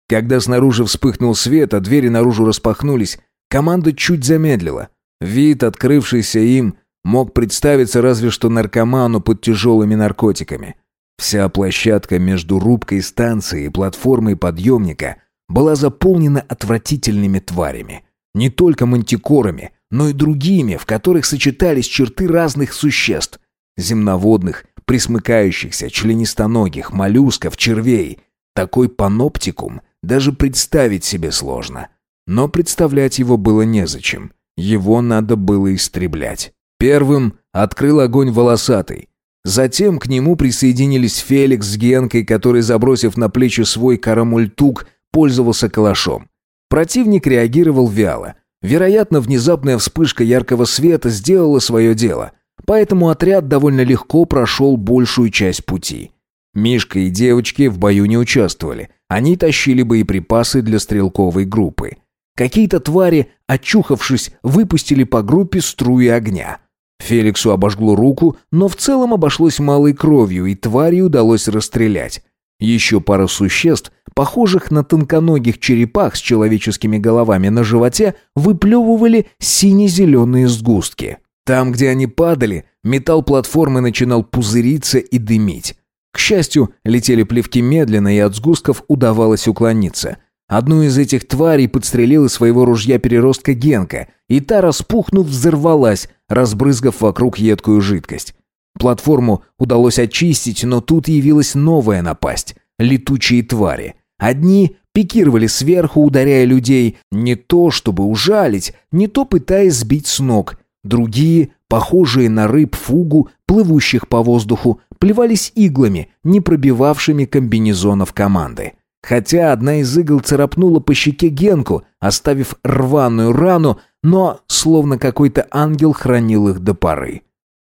Когда снаружи вспыхнул свет, а двери наружу распахнулись, команда чуть замедлила. Вид, открывшийся им, мог представиться разве что наркоману под тяжелыми наркотиками. Вся площадка между рубкой станции и платформой подъемника была заполнена отвратительными тварями. Не только мантикорами, но и другими, в которых сочетались черты разных существ. Земноводных, присмыкающихся, членистоногих, моллюсков, червей. Такой паноптикум даже представить себе сложно. Но представлять его было незачем. Его надо было истреблять. Первым открыл огонь волосатый. Затем к нему присоединились Феликс с Генкой, который, забросив на плечи свой карамультук, пользовался калашом. Противник реагировал вяло. Вероятно, внезапная вспышка яркого света сделала свое дело – Поэтому отряд довольно легко прошел большую часть пути. Мишка и девочки в бою не участвовали. Они тащили боеприпасы для стрелковой группы. Какие-то твари, очухавшись, выпустили по группе струи огня. Феликсу обожгло руку, но в целом обошлось малой кровью, и твари удалось расстрелять. Еще пара существ, похожих на тонконогих черепах с человеческими головами на животе, выплевывали сине-зеленые сгустки. Там, где они падали, металл платформы начинал пузыриться и дымить. К счастью, летели плевки медленно, и от сгустков удавалось уклониться. Одну из этих тварей подстрелила своего ружья переростка Генка, и та, распухнув, взорвалась, разбрызгав вокруг едкую жидкость. Платформу удалось очистить, но тут явилась новая напасть — летучие твари. Одни пикировали сверху, ударяя людей, не то чтобы ужалить, не то пытаясь сбить с ног — Другие, похожие на рыб фугу, плывущих по воздуху, плевались иглами, не пробивавшими комбинезонов команды. Хотя одна из игл царапнула по щеке Генку, оставив рваную рану, но словно какой-то ангел хранил их до поры.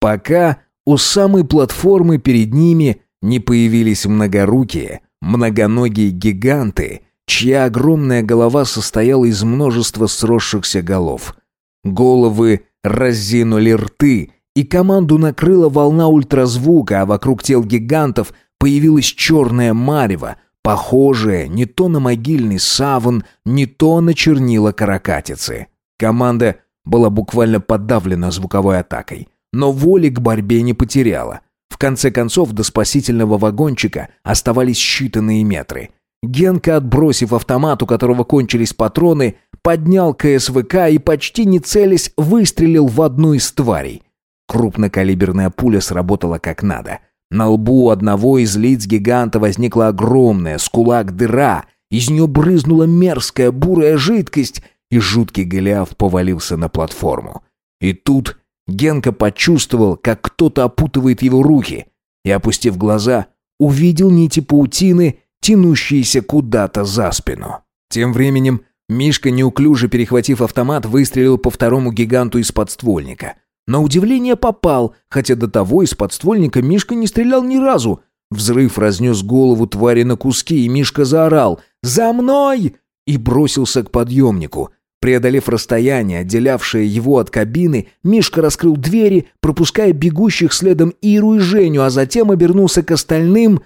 Пока у самой платформы перед ними не появились многорукие, многоногие гиганты, чья огромная голова состояла из множества сросшихся голов. Головы разинули рты, и команду накрыла волна ультразвука, а вокруг тел гигантов появилась черная марево, похожая не то на могильный саван, не то на чернила каракатицы. Команда была буквально подавлена звуковой атакой, но воли к борьбе не потеряла. В конце концов, до спасительного вагончика оставались считанные метры. Генка, отбросив автомат, у которого кончились патроны, поднял КСВК и, почти не целясь, выстрелил в одну из тварей. Крупнокалиберная пуля сработала как надо. На лбу одного из лиц гиганта возникла огромная с кулак дыра, из нее брызнула мерзкая бурая жидкость, и жуткий Голиаф повалился на платформу. И тут Генка почувствовал, как кто-то опутывает его руки. и, опустив глаза, увидел нити паутины, тянущиеся куда-то за спину. Тем временем Мишка, неуклюже перехватив автомат, выстрелил по второму гиганту из подствольника. На удивление попал, хотя до того из подствольника Мишка не стрелял ни разу. Взрыв разнес голову твари на куски, и Мишка заорал «За мной!» и бросился к подъемнику. Преодолев расстояние, отделявшее его от кабины, Мишка раскрыл двери, пропуская бегущих следом Иру и Женю, а затем обернулся к остальным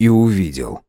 и увидел.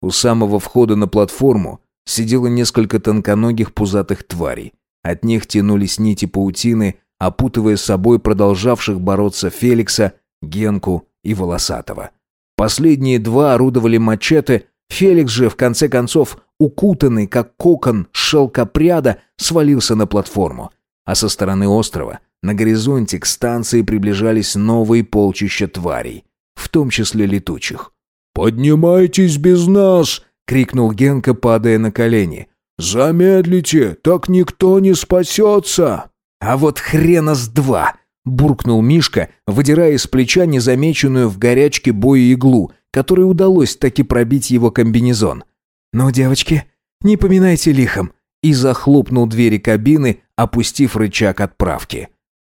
У самого входа на платформу сидело несколько тонконогих пузатых тварей. От них тянулись нити паутины, опутывая собой продолжавших бороться Феликса, Генку и Волосатого. Последние два орудовали мачете, Феликс же, в конце концов, укутанный, как кокон шелкопряда, свалился на платформу. А со стороны острова, на горизонте к станции приближались новые полчища тварей, в том числе летучих. «Поднимайтесь без нас!» крикнул Генка, падая на колени. «Замедлите, так никто не спасется!» «А вот хрена с два!» — буркнул Мишка, выдирая из плеча незамеченную в горячке боя иглу, которой удалось таки пробить его комбинезон. «Ну, девочки, не поминайте лихом!» и захлопнул двери кабины, опустив рычаг отправки.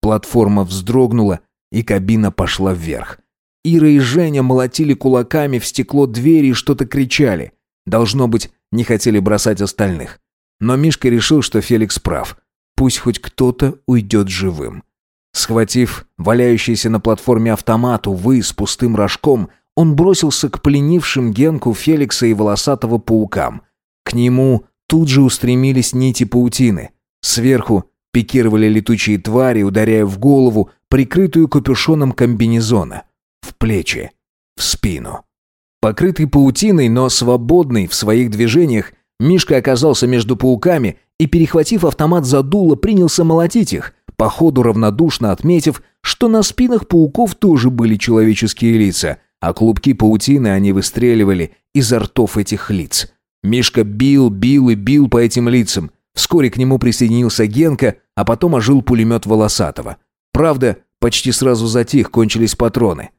Платформа вздрогнула, и кабина пошла вверх. Ира и Женя молотили кулаками в стекло двери и что-то кричали. Должно быть, не хотели бросать остальных. Но Мишка решил, что Феликс прав. Пусть хоть кто-то уйдет живым. Схватив валяющийся на платформе автомат, увы, с пустым рожком, он бросился к пленившим Генку, Феликса и волосатого паукам. К нему тут же устремились нити паутины. Сверху пикировали летучие твари, ударяя в голову, прикрытую капюшоном комбинезона, в плечи, в спину. Покрытый паутиной, но свободный в своих движениях, Мишка оказался между пауками и, перехватив автомат за дуло, принялся молотить их, по ходу равнодушно отметив, что на спинах пауков тоже были человеческие лица, а клубки паутины они выстреливали изо ртов этих лиц. Мишка бил, бил и бил по этим лицам. Вскоре к нему присоединился Генка, а потом ожил пулемет Волосатого. Правда, почти сразу затих, кончились патроны.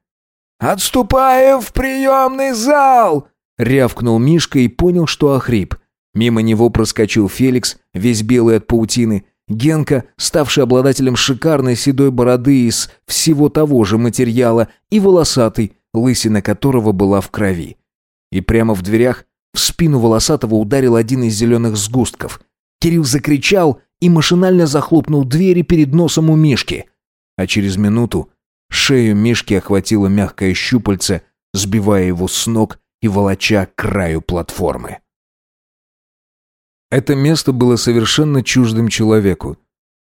«Отступаем в приемный зал!» — рявкнул Мишка и понял, что охрип. Мимо него проскочил Феликс, весь белый от паутины. Генка, ставший обладателем шикарной седой бороды из всего того же материала, и волосатый, лысина которого была в крови. И прямо в дверях в спину волосатого ударил один из зеленых сгустков. Кирилл закричал и машинально захлопнул двери перед носом у Мишки. А через минуту Шею Мишки охватило мягкое щупальце, сбивая его с ног и волоча к краю платформы. Это место было совершенно чуждым человеку.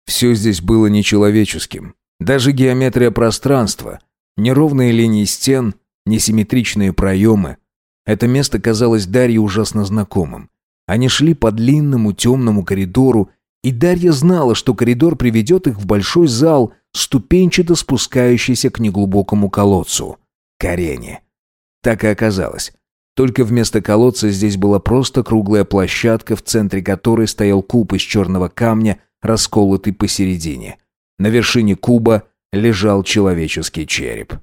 Все здесь было нечеловеческим. Даже геометрия пространства, неровные линии стен, несимметричные проемы. Это место казалось Дарье ужасно знакомым. Они шли по длинному темному коридору, и Дарья знала, что коридор приведет их в большой зал ступенчато спускающийся к неглубокому колодцу. К арене. Так и оказалось. Только вместо колодца здесь была просто круглая площадка, в центре которой стоял куб из черного камня, расколотый посередине. На вершине куба лежал человеческий череп.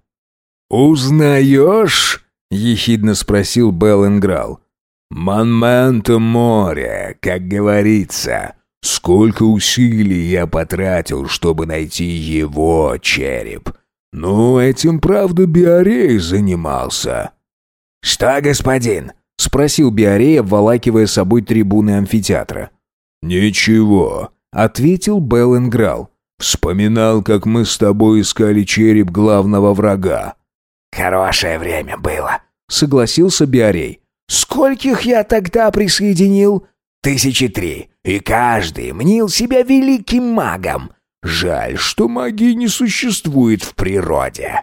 «Узнаешь?» — ехидно спросил Беллинграл. «Монменто море, как говорится. Сколько усилий я потратил, чтобы найти его череп. Ну, этим, правда, Биарей занимался. «Что, господин?» — спросил Биарей, обволакивая собой трибуны амфитеатра. «Ничего», — ответил Беллинграл. «Вспоминал, как мы с тобой искали череп главного врага». «Хорошее время было», — согласился Биарей. «Скольких я тогда присоединил?» Тысячи три, и каждый мнил себя великим магом. Жаль, что магии не существует в природе.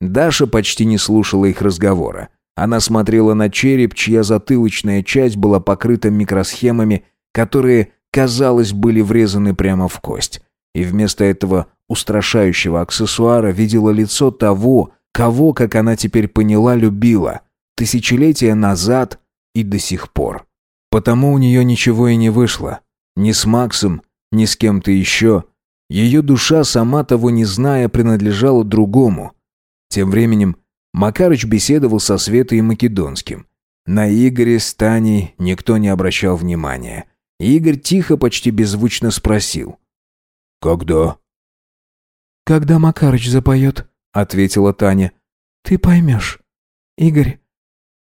Даша почти не слушала их разговора. Она смотрела на череп, чья затылочная часть была покрыта микросхемами, которые, казалось, были врезаны прямо в кость. И вместо этого устрашающего аксессуара видела лицо того, кого, как она теперь поняла, любила. Тысячелетия назад и до сих пор. Потому у нее ничего и не вышло. Ни с Максом, ни с кем-то еще. Ее душа, сама того не зная, принадлежала другому. Тем временем Макарыч беседовал со Светой и Македонским. На Игоре с Таней никто не обращал внимания. Игорь тихо, почти беззвучно спросил. «Когда?» «Когда Макарыч запоет», — ответила Таня. «Ты поймешь. Игорь,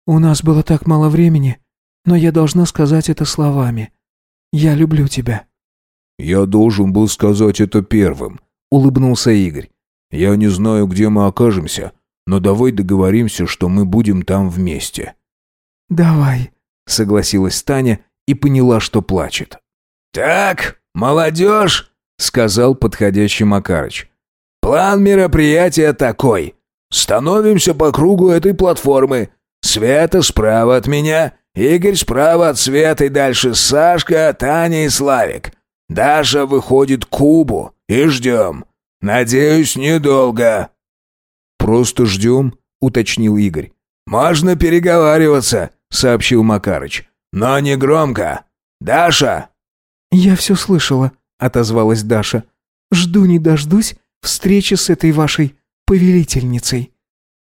у нас было так мало времени, но я должна сказать это словами. Я люблю тебя». «Я должен был сказать это первым», — улыбнулся Игорь. «Я не знаю, где мы окажемся, но давай договоримся, что мы будем там вместе». «Давай», — согласилась Таня и поняла, что плачет. «Так, молодежь», — сказал подходящий Макарыч. «План мероприятия такой. Становимся по кругу этой платформы. Света справа от меня, Игорь справа от Светы, дальше Сашка, Таня и Славик. Даша выходит к кубу и ждем. Надеюсь, недолго». «Просто ждем», — уточнил Игорь. «Можно переговариваться», — сообщил Макарыч. «Но не громко. Даша!» «Я все слышала», — отозвалась Даша. «Жду не дождусь встречи с этой вашей повелительницей».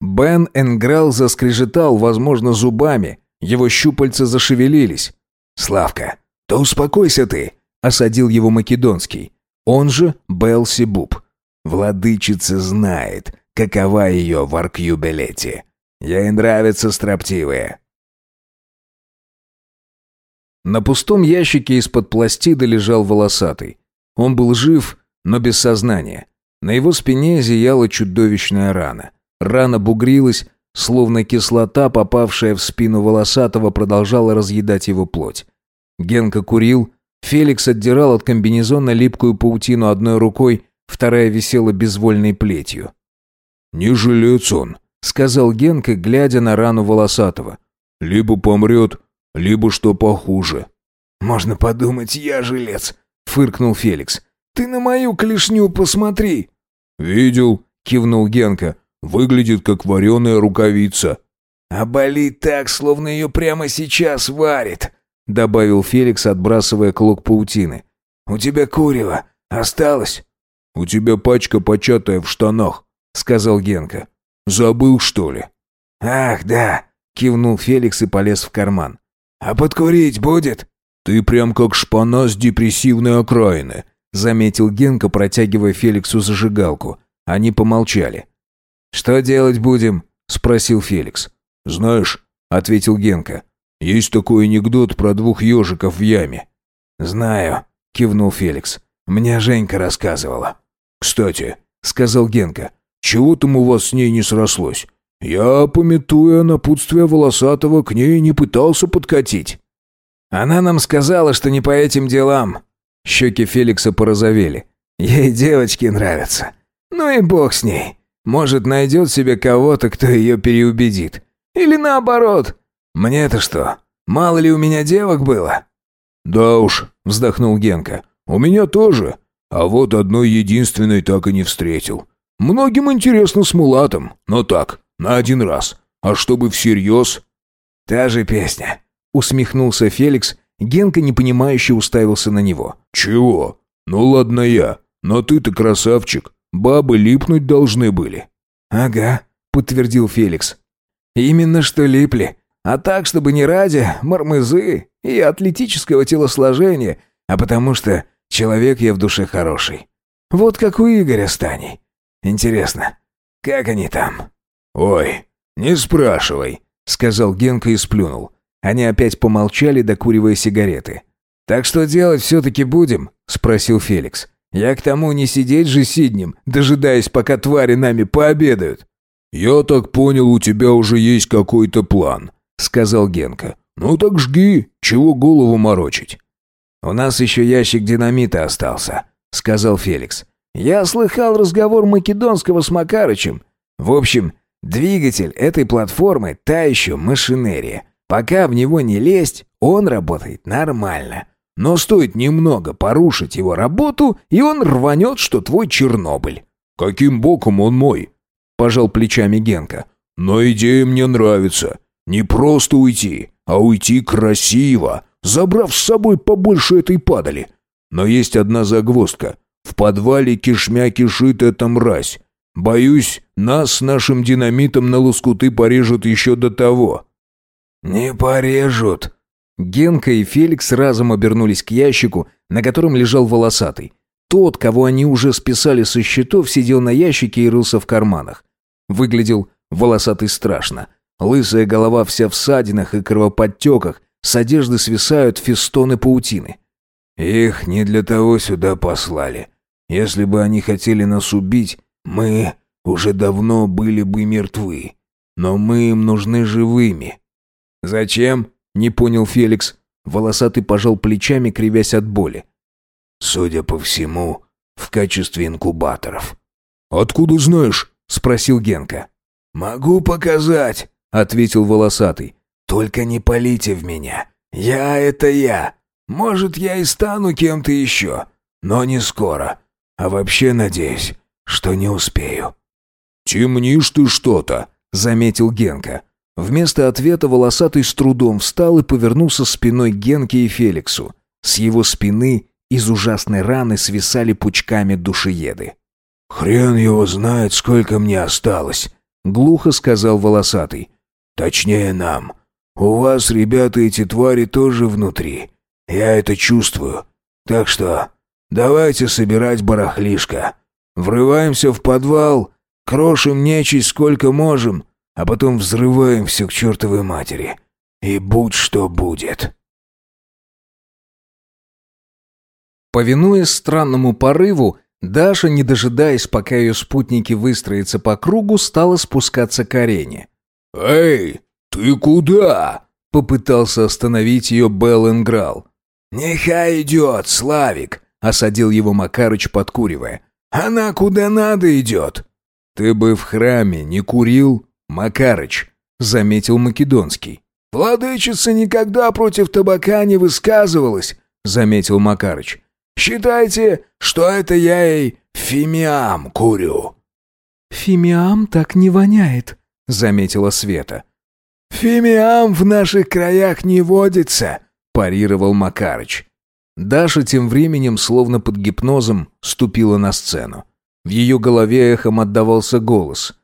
Бен Энграл заскрежетал, возможно, зубами. Его щупальца зашевелились. «Славка, да успокойся ты!» — осадил его Македонский. Он же Белсибуб. «Владычица знает, какова ее в Аркюбелете. Ей нравятся строптивые. На пустом ящике из-под пластида лежал волосатый. Он был жив, но без сознания. На его спине зияла чудовищная рана. Рана бугрилась, словно кислота, попавшая в спину волосатого, продолжала разъедать его плоть. Генка курил, Феликс отдирал от комбинезона липкую паутину одной рукой, вторая висела безвольной плетью. «Не жилец он», — сказал Генка, глядя на рану волосатого. «Либо помрет, либо что похуже». «Можно подумать, я жилец», — фыркнул Феликс. «Ты на мою клешню посмотри». «Видел», — кивнул Генка. «Выглядит, как вареная рукавица». «А болит так, словно ее прямо сейчас варит», — добавил Феликс, отбрасывая клок паутины. «У тебя курево. Осталось?» «У тебя пачка початая в штанах», — сказал Генка. «Забыл, что ли?» «Ах, да», — кивнул Феликс и полез в карман. «А подкурить будет?» «Ты прям как шпана с депрессивной окраины», — заметил Генка, протягивая Феликсу зажигалку. Они помолчали. «Что делать будем?» — спросил Феликс. «Знаешь», — ответил Генка, — «есть такой анекдот про двух ежиков в яме». «Знаю», — кивнул Феликс. «Мне Женька рассказывала». «Кстати», — сказал Генка, — «чего там у вас с ней не срослось? Я, пометуя напутствие Волосатого, к ней не пытался подкатить». «Она нам сказала, что не по этим делам». Щеки Феликса порозовели. «Ей девочки нравятся. Ну и бог с ней. Может, найдет себе кого-то, кто ее переубедит. Или наоборот. Мне-то что, мало ли у меня девок было?» «Да уж», — вздохнул Генка. «У меня тоже. А вот одной единственной так и не встретил. Многим интересно с мулатом, но так, на один раз. А чтобы всерьез...» «Та же песня», — усмехнулся Феликс. Генка непонимающе уставился на него. «Чего? Ну ладно я, но ты-то красавчик. Бабы липнуть должны были». «Ага», — подтвердил Феликс. «Именно что липли. А так, чтобы не ради мармызы и атлетического телосложения, а потому что человек я в душе хороший. Вот как у Игоря с Таней. Интересно, как они там?» «Ой, не спрашивай», — сказал Генка и сплюнул. Они опять помолчали, докуривая сигареты. «Так что делать все-таки будем?» — спросил Феликс. «Я к тому не сидеть же сиднем, дожидаясь, пока твари нами пообедают». «Я так понял, у тебя уже есть какой-то план», — сказал Генка. «Ну так жги, чего голову морочить?» «У нас еще ящик динамита остался», — сказал Феликс. «Я слыхал разговор Македонского с Макарычем. В общем, двигатель этой платформы — та еще машинерия. Пока в него не лезть, он работает нормально. Но стоит немного порушить его работу, и он рванет, что твой Чернобыль». «Каким боком он мой?» – пожал плечами Генка. «Но идея мне нравится. Не просто уйти, а уйти красиво, забрав с собой побольше этой падали. Но есть одна загвоздка. В подвале кишмя кишит эта мразь. Боюсь, нас с нашим динамитом на лоскуты порежут еще до того». «Не порежут». Генка и Феликс разом обернулись к ящику, на котором лежал волосатый. Тот, кого они уже списали со счетов, сидел на ящике и рылся в карманах. Выглядел волосатый страшно. Лысая голова вся в садинах и кровоподтеках, с одежды свисают фестоны паутины. «Их не для того сюда послали. Если бы они хотели нас убить, мы уже давно были бы мертвы. Но мы им нужны живыми». «Зачем?» — не понял Феликс. Волосатый пожал плечами, кривясь от боли. «Судя по всему, в качестве инкубаторов». «Откуда знаешь?» — спросил Генка. «Могу показать», — ответил волосатый. «Только не полите в меня. Я — это я. Может, я и стану кем-то еще, но не скоро. А вообще надеюсь, что не успею». «Темнишь ты что-то», — заметил Генка. Вместо ответа волосатый с трудом встал и повернулся спиной к Генке и Феликсу. С его спины из ужасной раны свисали пучками душееды. «Хрен его знает, сколько мне осталось», — глухо сказал волосатый. «Точнее нам. У вас, ребята, эти твари тоже внутри. Я это чувствую. Так что давайте собирать барахлишко. Врываемся в подвал, крошим нечисть сколько можем, а потом взрываем все к чертовой матери. И будь что будет». Повинуясь странному порыву, Даша, не дожидаясь, пока ее спутники выстроятся по кругу, стала спускаться к арене. «Эй, ты куда?» — попытался остановить ее Белленграл. «Нехай идет, Славик!» — осадил его Макарыч, подкуривая. «Она куда надо идет!» «Ты бы в храме не курил, Макарыч», — заметил Македонский. «Владычица никогда против табака не высказывалась», — заметил Макарыч. Считайте, что это я ей фимиам курю». «Фимиам так не воняет», — заметила Света. «Фимиам в наших краях не водится», — парировал Макарыч. Даша тем временем, словно под гипнозом, ступила на сцену. В ее голове эхом отдавался голос.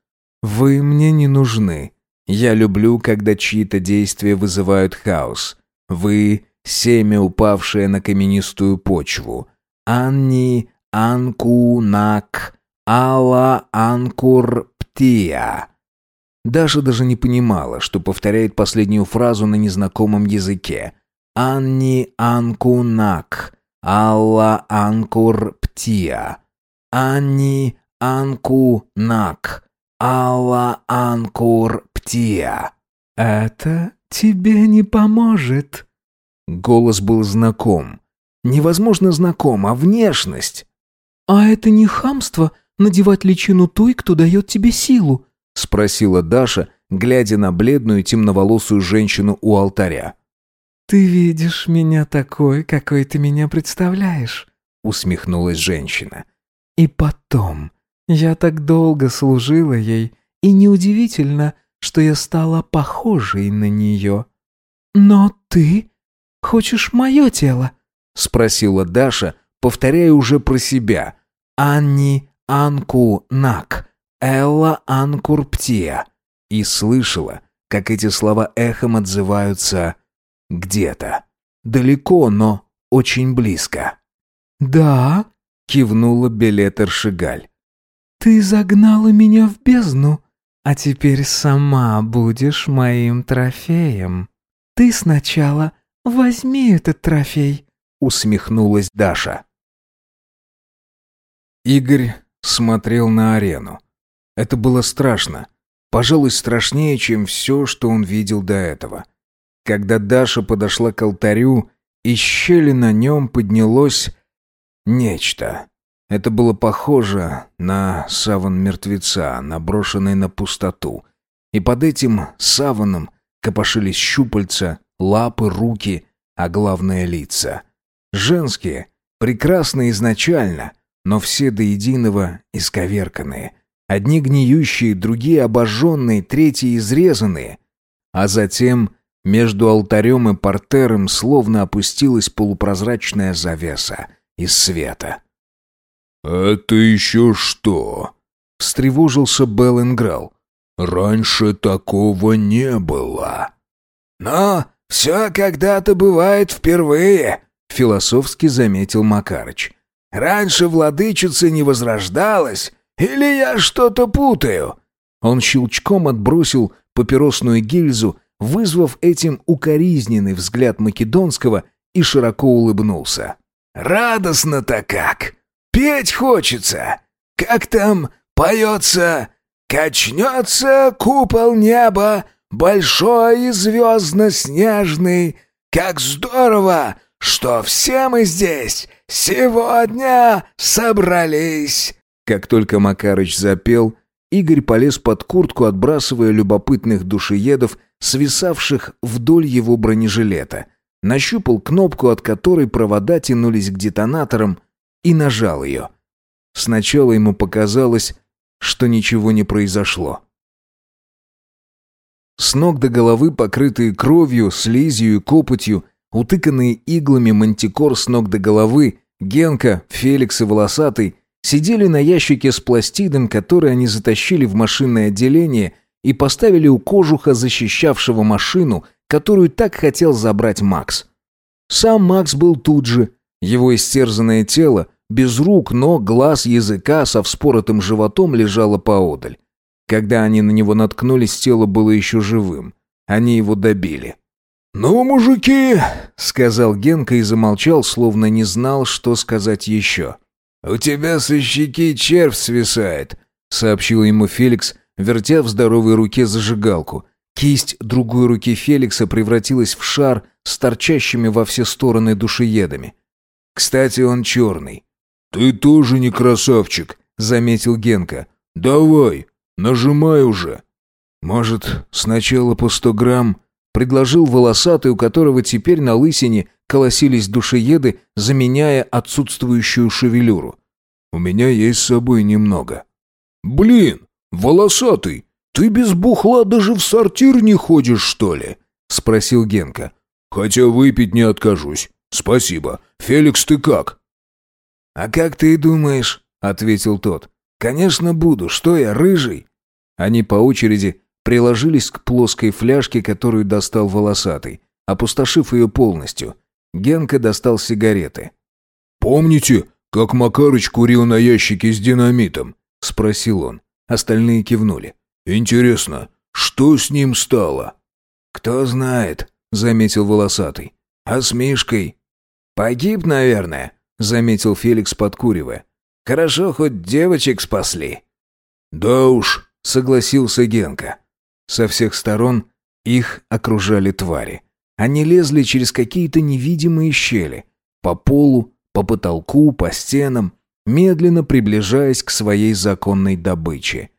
«Вы мне не нужны. Я люблю, когда чьи-то действия вызывают хаос. Вы семя, упавшее на каменистую почву. Анни анкунак ала анкур птия. Даша даже не понимала, что повторяет последнюю фразу на незнакомом языке. Анни анкунак алла анкур птия. Анни анкунак алла анкур птия. «Это тебе не поможет», Голос был знаком. Невозможно знаком, а внешность. «А это не хамство надевать личину той, кто дает тебе силу?» спросила Даша, глядя на бледную темноволосую женщину у алтаря. «Ты видишь меня такой, какой ты меня представляешь», усмехнулась женщина. «И потом, я так долго служила ей, и неудивительно, что я стала похожей на нее. Но ты Хочешь мое тело?» — спросила Даша, повторяя уже про себя. «Анни Анку Нак, Элла Анкурптия». И слышала, как эти слова эхом отзываются где-то. Далеко, но очень близко. «Да?» — кивнула Белетер Шигаль. «Ты загнала меня в бездну, а теперь сама будешь моим трофеем. Ты сначала «Возьми этот трофей», — усмехнулась Даша. Игорь смотрел на арену. Это было страшно. Пожалуй, страшнее, чем все, что он видел до этого. Когда Даша подошла к алтарю, из щели на нем поднялось нечто. Это было похоже на саван мертвеца, наброшенный на пустоту. И под этим саваном копошились щупальца, лапы, руки, а главное лица. Женские, прекрасные изначально, но все до единого исковерканные. Одни гниющие, другие обожженные, третьи изрезанные. А затем между алтарем и портером словно опустилась полупрозрачная завеса из света. «Это еще что?» — встревожился Беллинграл. «Раньше такого не было». «Но все когда-то бывает впервые», — философски заметил Макарыч. «Раньше владычица не возрождалась, или я что-то путаю?» Он щелчком отбросил папиросную гильзу, вызвав этим укоризненный взгляд Македонского и широко улыбнулся. «Радостно-то как! Петь хочется! Как там поется «Качнется купол неба, большой и звездно-снежный! Как здорово, что все мы здесь сегодня собрались!» Как только Макарыч запел, Игорь полез под куртку, отбрасывая любопытных душеедов, свисавших вдоль его бронежилета. Нащупал кнопку, от которой провода тянулись к детонаторам, и нажал ее. Сначала ему показалось, что ничего не произошло. С ног до головы, покрытые кровью, слизью и копотью, утыканные иглами мантикор с ног до головы, Генка, Феликс и Волосатый сидели на ящике с пластидом, который они затащили в машинное отделение и поставили у кожуха, защищавшего машину, которую так хотел забрать Макс. Сам Макс был тут же. Его истерзанное тело, без рук, ног, глаз, языка, со вспоротым животом лежало поодаль. Когда они на него наткнулись, тело было еще живым. Они его добили. «Ну, мужики!» — сказал Генка и замолчал, словно не знал, что сказать еще. «У тебя со щеки червь свисает», — сообщил ему Феликс, вертя в здоровой руке зажигалку. Кисть другой руки Феликса превратилась в шар с торчащими во все стороны душеедами. «Кстати, он черный». «Ты тоже не красавчик», — заметил Генка. «Давай, нажимай уже». «Может, сначала по сто грамм?» — предложил волосатый, у которого теперь на лысине колосились душееды, заменяя отсутствующую шевелюру. «У меня есть с собой немного». «Блин, волосатый, ты без бухла даже в сортир не ходишь, что ли?» — спросил Генка. «Хотя выпить не откажусь. Спасибо. Феликс, ты как?» «А как ты думаешь?» — ответил тот. «Конечно буду. Что я, рыжий?» Они по очереди приложились к плоской фляжке, которую достал волосатый, опустошив ее полностью. Генка достал сигареты. «Помните, как Макарыч курил на ящике с динамитом?» — спросил он. Остальные кивнули. «Интересно, что с ним стало?» «Кто знает», — заметил волосатый. «А с Мишкой?» «Погиб, наверное», — заметил Феликс, подкуривая. «Хорошо, хоть девочек спасли». «Да уж», — согласился Генка. Со всех сторон их окружали твари. Они лезли через какие-то невидимые щели. По полу, по потолку, по стенам, медленно приближаясь к своей законной добыче.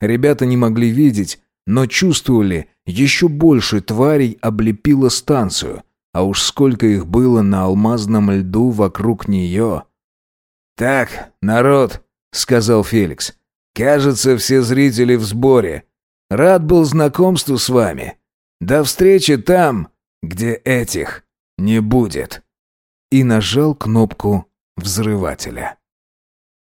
Ребята не могли видеть, но чувствовали, еще больше тварей облепило станцию, а уж сколько их было на алмазном льду вокруг нее. «Так, народ», — сказал Феликс, — «кажется, все зрители в сборе. Рад был знакомству с вами. До встречи там, где этих не будет». И нажал кнопку взрывателя.